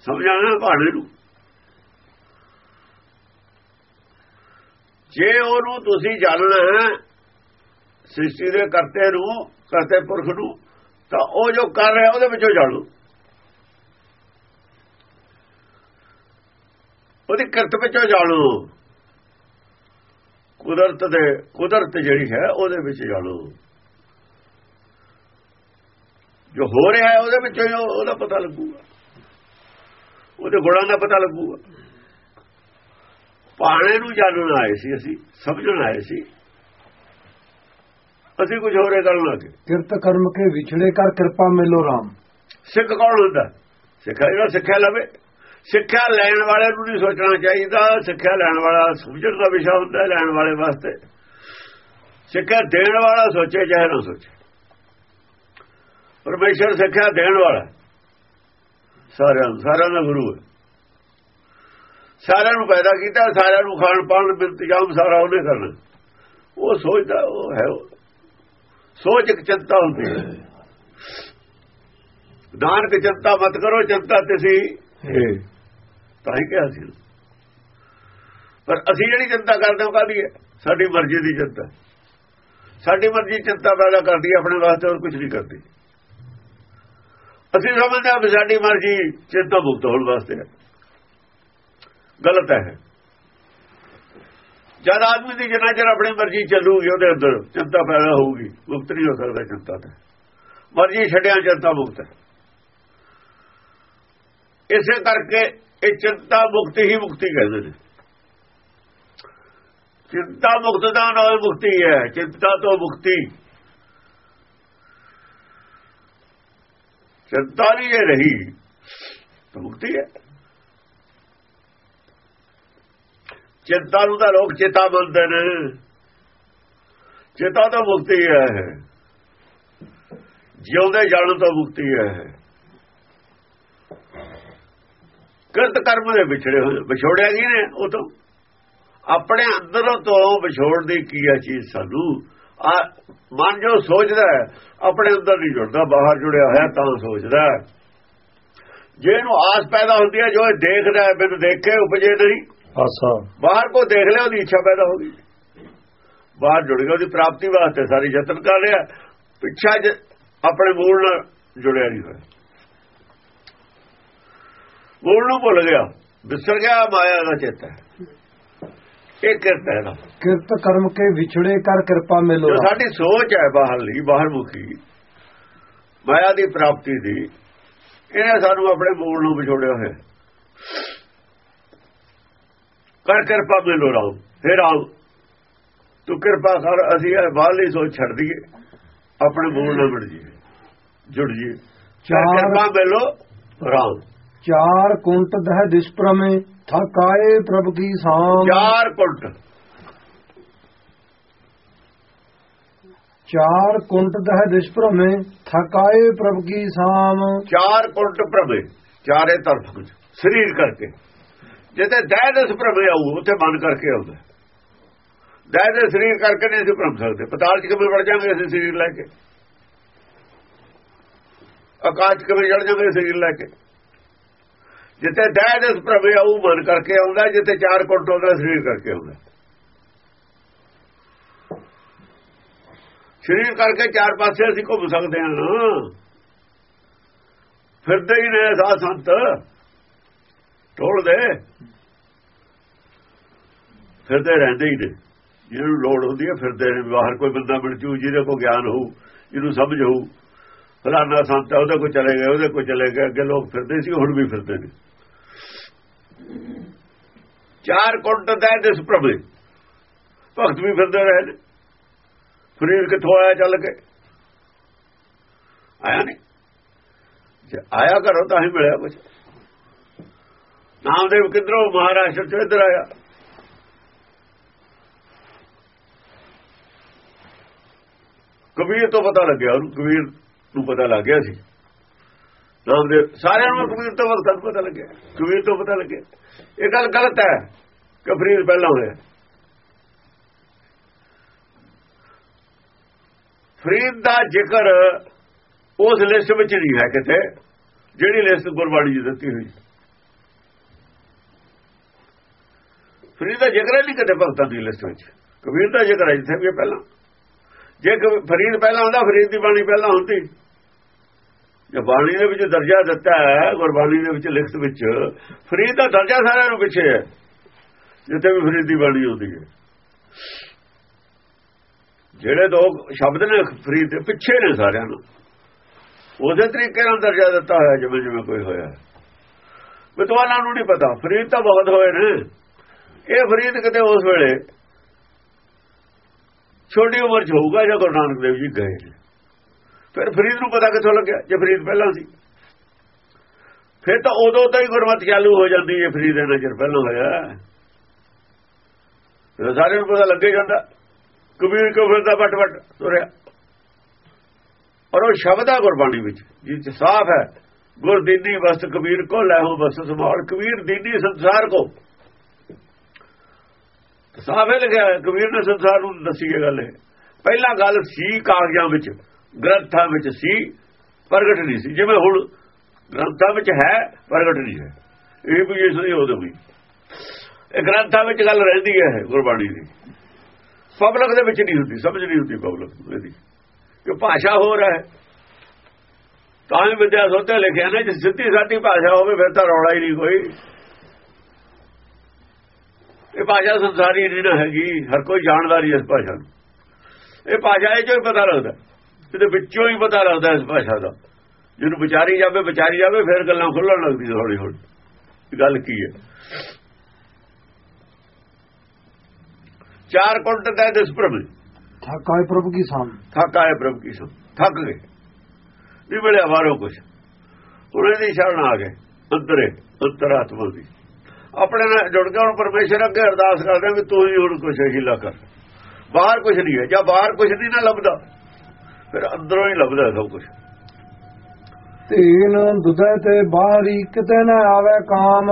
ਸਮਝਾਣਾ ਭਾਣੇ ਨੂੰ। ਜੇ ਉਹਨੂੰ ਤੁਸੀਂ ਜਾਣਨਾ ਹੈ ਸ੍ਰਿਸ਼ਟੀ ਦੇ ਕਰਤੇ ਨੂੰ, ਕਰਤੇ ਪੁਰਖ ਨੂੰ, ਤਾਂ ਉਹ ਜੋ ਕਰ ਰਿਹਾ, ਉਹਦੇ ਵਿੱਚੋਂ ਜਾਣੋ ਉਹਦੀ ਕਰਤ ਵਿੱਚੋਂ ਜਾਣੋ ਕੁਦਰਤ ਦੇ, ਕੁਦਰਤ ਜਿਹੜੀ ਹੈ, ਉਹਦੇ ਵਿੱਚ ਜਾਣੋ ਜੋ ਹੋ ਰਿਹਾ ਹੈ, ਉਹਦੇ ਵਿੱਚੋਂ ਉਹਦਾ ਪਤਾ ਲੱਗੂਗਾ। ਉਹਦੇ ਗੁਣਾਂ ਦਾ ਪਤਾ ਲੱਗੂਗਾ। ਪਾਣੇ ਨੂੰ ਜਾਣਨ ਆਏ ਸੀ ਅਸੀਂ, ਸਮਝਣ ਆਏ ਸੀ। ਅਸੀਂ ਕੁਝ ਹੋਰੇ ਕਰਨ ਲੱਗੇ ਕਿਰਤ ਕਰਮ ਕੇ ਵਿਛੜੇ ਕਰ ਕਿਰਪਾ ਮਿਲੋ ਰਾਮ। ਸਿੱਖ ਕੌਣ ਹੁੰਦਾ? ਸਿੱਖਾ ਜਿਹੜਾ ਸਿੱਖਿਆ ਲਵੇ। ਸਿੱਖਿਆ ਲੈਣ ਵਾਲੇ ਨੂੰ ਨਹੀਂ ਸੋਚਣਾ ਚਾਹੀਦਾ। ਸਿੱਖਿਆ ਲੈਣ ਵਾਲਾ ਸਮਝਣ ਦਾ ਵਿਸ਼ਾ ਹੁੰਦਾ ਲੈਣ ਵਾਲੇ ਵਾਸਤੇ। ਸਿੱਖਿਆ ਦੇਣ ਵਾਲਾ ਸੋਚੇ ਚਾਹੇ ਨਾ ਸੋਚੇ। ਪਰਮੇਸ਼ਰ ਸਿੱਖਿਆ ਦੇਣ ਵਾਲਾ ਸਾਰਿਆਂ ਸਾਰਿਆਂ ਦਾ ਗੁਰੂ ਹੈ। ਸਾਰਿਆਂ ਨੂੰ ਪੈਦਾ ਕੀਤਾ ਸਾਰਿਆਂ ਨੂੰ ਖਾਣ ਪਾਣ ਇੰਤਜ਼ਾਮ ਸਾਰਾ ਉਹਨੇ ਕਰਨਾ। ਉਹ ਸੋਚਦਾ ਉਹ ਹੈ ਸੋਚ ਇੱਕ ਚਿੰਤਾ ਹੁੰਦੀ ਹੈ। ਨਾਨਕ ਚਿੰਤਾ ਮਤ ਕਰੋ, ਚਿੰਤਾ ਤੁਸੀਂ ਤਾਂ ਹੀ ਕਿਹਾ ਸੀ। ਪਰ ਅਸੀਂ ਜਿਹੜੀ ਚਿੰਤਾ ਕਰਦੇ ਹਾਂ ਕਾਦੀ ਹੈ? ਸਾਡੀ ਮਰਜ਼ੀ ਦੀ ਚਿੰਤਾ। ਸਾਡੀ ਮਰਜ਼ੀ ਚਿੰਤਾ ਪੈਦਾ ਕਰਦੀ ਹੈ, ਆਪਣੇ ਵਾਸਤੇ ਹੋਰ ਕੁਝ ਨਹੀਂ ਕਰਦੀ। ਅਸੀਂ ਸਮਝਦੇ ਹਾਂ ਵੀ ਸਾਡੀ ਮਰਜ਼ੀ ਚਿੰਤਾ ਮੁਕਤ ਹੋਣ ਵਾਸਤੇ ਹੈ। ਗਲਤ ਹੈ। ਜਦ ਆਦਮੀ ਦੀ ਜਿੰਨਾ ਚਿਰ ਆਪਣੀ ਮਰਜ਼ੀ ਚੱਲੂਗੀ, ਉਹਦੇ ਅੰਦਰ ਚਿੰਤਾ ਪੈਦਾ ਹੋਊਗੀ। ਮੁਕਤ ਨਹੀਂ ਹੋ ਸਕਦਾ ਚਿੰਤਾ ਤੇ। ਮਰਜ਼ੀ ਛੱਡਿਆ ਚਿੰਤਾ ਮੁਕਤ ਹੈ। ਇਸੇ ਕਰਕੇ ਇਹ ਚਿੰਤਾ ਮੁਕਤੀ ਹੀ ਮੁਕਤੀ ਕਹਿੰਦੇ ਨੇ। ਚਿੰਤਾ ਮੁਕਤ ਦਾ ਨਾਮ ਮੁਕਤੀ ਹੈ, ਚਿੰਤਾ ਤੋਂ ਮੁਕਤੀ। ਚਿੰਤਾ ਨਹੀਂ ਇਹ ਰਹੀ, ਤਾਂ ਮੁਕਤੀ ਹੈ। ਚਿੰਤਾ ਨੂੰ ਤਾਂ ਲੋਕ ਚੇਤਾ ਮੰਨਦੇ ਨੇ। ਚੇਤਾ ਤਾਂ ਮੁਕਤੀ ਹੈ ਜਿਉਂਦੇ ਜਾਣ ਤੋਂ ਮੁਕਤੀ ਹੈ ਕਿਰਤ ਕਰਮ ਦੇ ਵਿਛੜੇ ਹੋਏ ਵਿਛੋੜਿਆ ਗਈ ਨੇ ਉਹ ਤੋਂ? ਆਪਣੇ ਅੰਦਰੋਂ ਤੋਂ ਵਿਛੋੜ ਦੀ ਕੀ ਹੈ ਚੀਜ਼ ਸਾਨੂੰ? ਆ, ਮਨ ਜੋ ਸੋਚਦਾ ਹੈ, ਆਪਣੇ ਅੰਦਰ ਨਹੀਂ ਜੁੜਦਾ, ਬਾਹਰ ਜੁੜਿਆ ਹੋਇਆ ਤਾਂ ਸੋਚਦਾ ਜੇ ਇਹਨੂੰ ਆਸ ਪੈਦਾ ਹੁੰਦੀ ਹੈ, ਜੋ ਇਹ ਦੇਖਦਾ ਹੈ ਦੇਖ ਕੇ ਉਪਜੇ ਨਹੀਂ। ਆਸਾ ਬਾਹਰ ਕੋ ਦੇਖ ਲਿਆ ਉਹਦੀ ਇੱਛਾ ਪੈਦਾ ਹੋ ਗਈ। ਬਾਹਰ ਜੁੜ ਗਿਆ ਉਹਦੀ ਪ੍ਰਾਪਤੀ ਵਾਸਤੇ ਸਾਰੀ ਯਤਨ ਕਰ ਰਿਹਾ। ਪਿੱਛਾ ਆਪਣੇ ਮੂਲ ਨਾਲ ਜੁੜਿਆ ਨਹੀਂ ਹੋਇਆ। ਮੂਲ ਨੂੰ ਭੁੱਲ ਗਿਆ। ਵਿਸਰ ਗਿਆ ਮਾਇਆ ਦਾ ਚੇਤਾ ਇਹ ਕਿਰਤ ਹੈ ਨਾ। ਕਿਰਤ ਕਰਮ ਕੇ ਵਿਛੜੇ ਕਰ ਕਿਰਪਾ ਮਿਲੋ ਸਾਡੀ ਸੋਚ ਹੈ ਬਾਹਰ ਲਈ ਬਾਹਰ ਮੁਖੀ ਮਾਇਆ ਦੀ ਪ੍ਰਾਪਤੀ ਦੀ ਇਹਨੇ ਸਾਨੂੰ ਆਪਣੇ ਮੂਲ ਨੂੰ ਵਿਛੋੜਿਆ ਹੋਇਆ। ਕਰ ਕਿਰਪਾ ਮਿਲੋ ਰਾਮ ਫਿਰ ਆਓ। ਤੂੰ ਕਿਰਪਾ ਕਰ ਅਸੀਂ ਇਹ ਬਾਹਰਲੀ ਸੋਚ ਛੱਡ ਦਈਏ। ਆਪਣੇ ਮੂਲ ਨਾਲ ਜੁੜ ਜੀਏ। ਜੁੜ ਜੀਏ। ਚਾਰ ਕਿਰਪਾ ਮਿਲੋ ਰਾਮ ਚਾਰ ਕੁੰਟ ਦਹ ਦਿਸ ਪ੍ਰਮੇ ਥਕਾਏ ਪ੍ਰਭ ਕੀ ਸਾਮ। ਚਾਰ ਕੁੰਟ। ਚਾਰ ਕੁੰਟ ਦਹ ਦਿਸ ਪ੍ਰਮੇ ਥਕਾਏ ਪ੍ਰਭ ਕੀ ਸਾਮ। ਚਾਰ ਕੁੰਟ ਪ੍ਰਭੇ ਚਾਰੇ ਤਰਫ ਸਰੀਰ ਕਰਕੇ। ਜਿੱਥੇ ਦਹਿ ਦੇ ਪ੍ਰਭੇ ਆਊ, ਉੱਥੇ ਮਨ ਕਰਕੇ ਆਉਂਦਾ। ਦਹਿ ਦੇ ਸਰੀਰ ਕਰਕੇ ਨਹੀਂ ਅਸੀਂ ਭਰਮ ਸਕਦੇ। ਪਤਾਲ ਚ ਕਿਵੇਂ ਵੜ ਜਾਵਾਂਗੇ ਅਸੀਂ ਸਰੀਰ ਲੈ ਕੇ? ਆਕਾਸ਼ 'ਚ ਕਿਵੇਂ ਚੜ ਜਾਵਾਂਗੇ ਸਰੀਰ ਲੈ ਕੇ? ਜਿੱਥੇ ਦਹਿ ਦੇ ਪ੍ਰਭੇ ਆਊ, ਮਨ ਕਰਕੇ ਆਉਂਦਾ, ਜਿੱਥੇ ਚਾਰ ਕੁੰਟ ਦਾ ਸਰੀਰ ਕਰਕੇ ਆਉਂਦਾ। ਸਰੀਰ ਕਰਕੇ ਚਾਰ ਪਾਸੇ ਅਸੀਂ ਘੁੰਮ ਸਕਦੇ ਹਾਂ। ਨਾ ਫਿਰਦੇ ਹੀ ਨੇ ਸਾਧ ਸੰਤ। ਟੋਲਦੇ ਫਿਰਦੇ ਰਹਿੰਦੇ ਹੀ ਨੇ। ਜਿਹਨੂੰ ਲੋੜ ਹੁੰਦੀ ਹੈ ਫਿਰਦੇ ਨੇ। ਬਾਹਰ ਕੋਈ ਬੰਦਾ ਮਿਲ ਜੂ, ਜਿਹਦੇ ਕੋ ਗਿਆਨ ਹੋਊ, ਜਿਹਨੂੰ ਸਮਝ ਹੋਊ। ਫਲਾਣਾ ਸੰਤ ਉਹਦੇ ਕੋ ਚਲੇ ਗਏ, ਉਹਦੇ ਕੋ ਚਲੇ ਗਏ। ਅੱਗੇ ਲੋਕ ਫਿਰਦੇ ਸੀ, ਹੁਣ ਵੀ ਫਿਰਦੇ ਨੇ। ਚਾਰ ਕੁੰਟ ਦਾ ਦਿਸ ਪ੍ਰਭੇ। ਭਗਤ ਵੀ ਫਿਰਦੇ ਰਹੇ ਨੇ। ਫਰੀਰ ਕਿੱਥੋਂ ਆਇਆ ਚੱਲ ਕੇ? ਆਇਆ ਨਹੀਂ। ਜੇ ਆਇਆ ਘਰੋਂ ਤਾਂ ਹੀ ਮਿਲਿਆ ਕੁਝ ਨਾਮਦੇਵ ਕਿਧਰੋਂ ਮਹਾਰਾਸ਼ਟਰ ਤੋਂ ਇੱਧਰ ਆਇਆ? ਕਬੀਰ ਤੋਂ ਪਤਾ ਲੱਗਿਆ ਉਹਨੂੰ, ਕਬੀਰ ਨੂੰ ਪਤਾ ਲੱਗ ਗਿਆ ਸੀ। ਨਾਮਦੇਵ, ਸਾਰਿਆਂ ਨੂੰ ਕਬੀਰ ਤੋਂ ਵਕਤ ਪਤਾ ਲੱਗਿਆ। ਕਬੀਰ ਤੋਂ ਪਤਾ ਲੱਗਿਆ। ਇਹ ਗੱਲ ਗਲਤ ਹੈ ਕਿ ਫਰੀਦ ਪਹਿਲਾਂ ਹੋਇਆ। ਫਰੀਦ ਦਾ ਜ਼ਿਕਰ ਉਸ ਲਿਸਟ ਵਿੱਚ ਨਹੀਂ ਹੈ ਕਿਤੇ, ਜਿਹੜੀ ਲਿਸਟ ਗੁਰਬਾਣੀ ਜੀ ਦਿੱਤੀ ਹੋਈ। ਫਰੀਦ ਦਾ ਜ਼ਿਕਰ ਨਹੀਂ ਕਿਤੇ ਭਗਤਾਂ ਦੀ ਲਿਸਟ ਵਿੱਚ। ਕਬੀਰ ਦਾ ਜ਼ਿਕਰ ਹੈ ਜਿੱਥੇ ਵੀ ਪਹਿਲਾਂ। ਜੇ ਫਰੀਦ ਪਹਿਲਾਂ ਹੁੰਦਾ, ਫਰੀਦ ਦੀ ਬਾਣੀ ਪਹਿਲਾਂ ਹੁੰਦੀ। ਜੇ ਬਾਣੀ ਦੇ ਵਿੱਚ ਦਰਜਾ ਦਿੱਤਾ ਹੈ, ਗੁਰਬਾਣੀ ਦੇ ਵਿੱਚ ਲਿਖਤ ਵਿੱਚ, ਫਰੀਦ ਦਾ ਦਰਜਾ ਸਾਰਿਆਂ ਨੂੰ ਪਿੱਛੇ ਹੈ, ਜਿੱਥੇ ਵੀ ਫਰੀਦ ਦੀ ਬਾਣੀ ਹੁੰਦੀ ਹੈ। ਜਿਹੜੇ ਦੋ ਸ਼ਬਦ ਨੇ ਫਰੀਦ ਦੇ ਪਿੱਛੇ ਨੇ ਸਾਰਿਆਂ ਨੂੰ, ਉਹਦੇ ਤਰੀਕੇ ਨਾਲ ਦਰਜਾ ਦਿੱਤਾ ਹੋਇਆ ਜਿਵੇਂ ਜਿਵੇਂ ਕੋਈ ਹੋਇਆ। ਵਿਦਵਾਨਾਂ ਨੂੰ ਨਹੀਂ ਪਤਾ, ਫਰੀਦ ਤਾਂ ਬਹੁਤ ਹੋਏ ਨੇ। ਇਹ ਫਰੀਦ ਕਿਤੇ ਉਸ ਵੇਲੇ ਛੋਟੀ ਉਮਰ 'ਚ ਹੋਊਗਾ ਜਾਂ ਗੁਰੂ ਨਾਨਕ ਦੇਵ ਜੀ ਗਏ ਨੇ। ਫਿਰ ਫਰੀਦ ਨੂੰ ਪਤਾ ਕਿੱਥੋਂ ਲੱਗਿਆ, ਜੇ ਫਰੀਦ ਪਹਿਲਾਂ ਸੀ। ਫਿਰ ਤਾਂ ਉਦੋਂ ਤਾਂ ਹੀ ਗੁਰਮਤਿ ਚਾਲੂ ਹੋ ਜਾਂਦੀ ਹੈ, ਫਰੀਦ ਦੇ ਨਜ਼ਰ ਪਹਿਲਾਂ ਹੋਇਆ। ਫਿਰ ਸਾਰਿਆਂ ਨੂੰ ਪਤਾ ਲੱਗੇ ਜਾਂਦਾ, ਕਬੀਰ ਕੋ ਫਿਰਦਾ ਵਟ ਵਟ ਤੁਰਿਆ। ਔਰ ਉਹ ਸ਼ਬਦ ਆ ਗੁਰਬਾਣੀ ਵਿੱਚ, ਜਿਸ ਸਾਫ਼ ਹੈ, ਗੁਰ ਦੀਨੀ ਵਸਤ ਕਬੀਰ ਕੋ ਲੈਹੋ ਬਸ ਸਮਾਲ ਕਬੀਰ ਦੀਨੀ ਸੰਸਾਰ ਕੋ। ਸਾਫ਼ ਲਿਖਿਆ ਕਬੀਰ ਨੇ ਸੰਸਾਰ ਨੂੰ ਦੱਸੀ ਇਹ ਗੱਲ ਹੈ ਪਹਿਲਾਂ ਗੱਲ ਸੀ ਕਾਗਜ਼ਾਂ ਵਿੱਚ, ਗ੍ਰੰਥਾਂ ਵਿੱਚ ਸੀ, ਪ੍ਰਗਟ ਨਹੀਂ ਸੀ। ਜਿਵੇਂ ਹੁਣ ਗ੍ਰੰਥਾਂ ਵਿੱਚ ਹੈ, ਪ੍ਰਗਟ ਨਹੀਂ ਹੈ। ਇਹ ਵੀ ਇਸ ਦੀ ਉਹਦੇ ਵੀ। ਇਹ ਗ੍ਰੰਥਾਂ ਵਿੱਚ ਗੱਲ ਰਹਿੰਦੀ ਹੈ ਗੁਰਬਾਣੀ ਦੀ। ਪਬਲਿਕ ਦੇ ਵਿੱਚ ਨਹੀਂ ਹੁੰਦੀ, ਸਮਝ ਨਹੀਂ ਹੁੰਦੀ ਪਬਲਿਕ ਇਹਦੀ। ਕਿ ਭਾਸ਼ਾ ਹੋ ਰਹਾ ਹੈ, ਤਾਂ ਹੀ ਵਿਦਿਆ ਸੋਤੇ ਲਿਖਿਆ ਨਾ, ਜੇ ਸਿੱਧੀ ਸਾਦੀ ਭਾਸ਼ਾ ਹੋਵੇ, ਫਿਰ ਤਾਂ ਰੌਲਾ ਹੀ ਨਹੀਂ ਕੋਈ। ਇਹ ਭਾਸ਼ਾ ਸੰਸਾਰੀ ਨਹੀਂ ਨਾ ਹੈਗੀ ਹਰ ਕੋਈ ਜਾਣਦਾ ਨਹੀਂ ਇਸ ਭਾਸ਼ਾ ਨੂੰ। ਇਹ ਭਾਸ਼ਾ ਇਹ ਚੋਂ ਪਤਾ ਲੱਗਦਾ। ਇਹਦੇ ਵਿੱਚੋਂ ਹੀ ਪਤਾ ਲੱਗਦਾ ਇਸ ਭਾਸ਼ਾ ਦਾ। ਜਿਹਨੂੰ ਵਿਚਾਰੀ ਜਾਵੇ ਵਿਚਾਰੀ ਜਾਵੇ ਫਿਰ ਗੱਲਾਂ ਖੁੱਲਣ ਲੱਗਦੀਆਂ ਹੌਲੀ ਹੌਲੀ। ਗੱਲ ਕੀ ਹੈ? ਚਾਰ ਕੁੰਟ ਦਾ ਦਿਸ ਪ੍ਰਭ ਥਕਾਏ ਪ੍ਰਭੂ ਕੀ ਸਾਮ ਥੱਕ ਆਏ ਪ੍ਰਭ ਕੀ ਸੋ ਥੱਕ ਗਏ। ਵੀ ਮਿਲਿਆ ਬਾਹਰੋਂ ਕੁਝ ਉਹਨੇ ਦੀ ਸ਼ਰਨ ਆ ਗਏ। ਅੰਦਰੇ ਅੰਤਰਾਤਮਾ ਦੀ। ਆਪਣੇ ਨਾਲ ਜੁੜ ਕੇ ਹੁਣ ਪਰਮੇਸ਼ਰ ਅੱਗੇ ਅਰਦਾਸ ਕਰਦੇ ਵੀ ਤੂੰ ਹੀ ਹੁਣ ਕੁਝ ਹੀਲਾ ਕਰ। ਬਾਹਰ ਕੁਝ ਨਹੀਂ ਹੈ। ਜਾਂ ਬਾਹਰ ਕੁਝ ਨਹੀਂ ਨਾ ਲੱਭਦਾ। ਫਿਰ ਅੰਦਰੋਂ ਹੀ ਲੱਭਦਾ ਸਭ ਕੁਝ ਤੀਨ ਦੁਧੇ ਤੇ ਬਾਹਰੀ ਕਿਤੇ ਨਾ ਆਵੇ ਕਾਮ।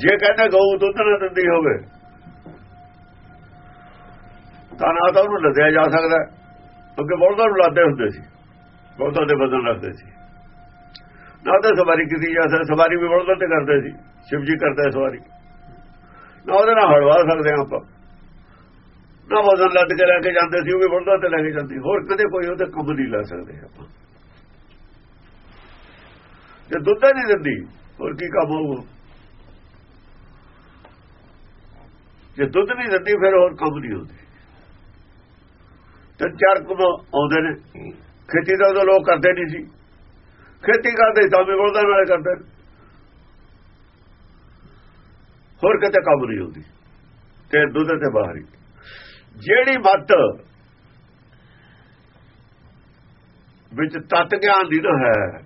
ਜੇ ਕਹਿੰਦਾ ਗਊ ਦੁੱਧ ਨਾ ਦਿੰਦੀ ਹੋਵੇ ਤਾਂ ਨਾ ਤਾਂ ਉਹਨੂੰ ਲੱਦਿਆ ਜਾ ਸਕਦਾ। ਅੱਗੇ ਬੋਲਦਾ ਨੂੰ ਲਾਦੇ ਹੁੰਦੇ ਸੀ। ਬੋਲਦਾ ਦੇ ਬਦਲ ਰੱਖਦੇ ਸੀ। ਨਾ ਉਹਦੇ ਸਵਾਰੀ ਕੀਤੀ ਜਾ ਸਕਦੀ, ਸਵਾਰੀ ਵੀ ਬੋਲਦਾ ਤੇ ਕਰਦੇ ਸੀ ਸ਼ਿਵ ਜੀ ਕਰਦਾ ਸਵਾਰੀ। ਨਾ ਉਹਦੇ ਨਾਲ ਹੜਵਾ ਸਕਦੇ ਆਪਾਂ। ਨਾ ਵਜ਼ਨ ਲੱਦ ਕੇ ਲੈ ਕੇ ਜਾਂਦੇ ਸੀ, ਉਹ ਵੀ ਬੋਲਦਾ ਤੇ ਲੈ ਕੇ ਜਾਂਦੀ। ਹੋਰ ਕਦੇ ਕੋਈ ਉਹਦੇ ਕੰਮ ਨਹੀਂ ਲਾ ਸਕਦੇ ਆਪਾਂ। ਜੇ ਦੁੱਧ ਨਹੀਂ ਦਿੰਦੀ, ਹੋਰ ਕੀ ਕੰਮ ਹੋਊ ਜੇ ਦੁੱਧ ਨਹੀਂ ਦਿੰਦੀ, ਫਿਰ ਹੋਰ ਕੰਮ ਨਹੀਂ ਹੁੰਦੀ। ਤੇ ਚਾਰ ਕੰਮ ਆਉਂਦੇ ਨੇ। ਖੇਤੀ ਦਾ ਉਦੋਂ ਲੋਕ ਕਰਦੇ ਨਹੀਂ ਸੀ। ਖੇਤੀ ਕਰਦੇ ਤਾਂ ਵੀ ਬੋਲਦਾ ਨਾਲੇ ਕਰਦੇ ਹੋਰ ਕਿਤੇ ਕੰਮ ਨਹੀਂ ਹੁੰਦੀ। ਤੇ ਦੁੱਧ ਤੇ ਬਾਹਰੀ ਜਿਹੜੀ ਮੱਤ ਵਿੱਚ ਤਤ ਗਿਆਨ ਦੀ ਨਾ ਹੈ,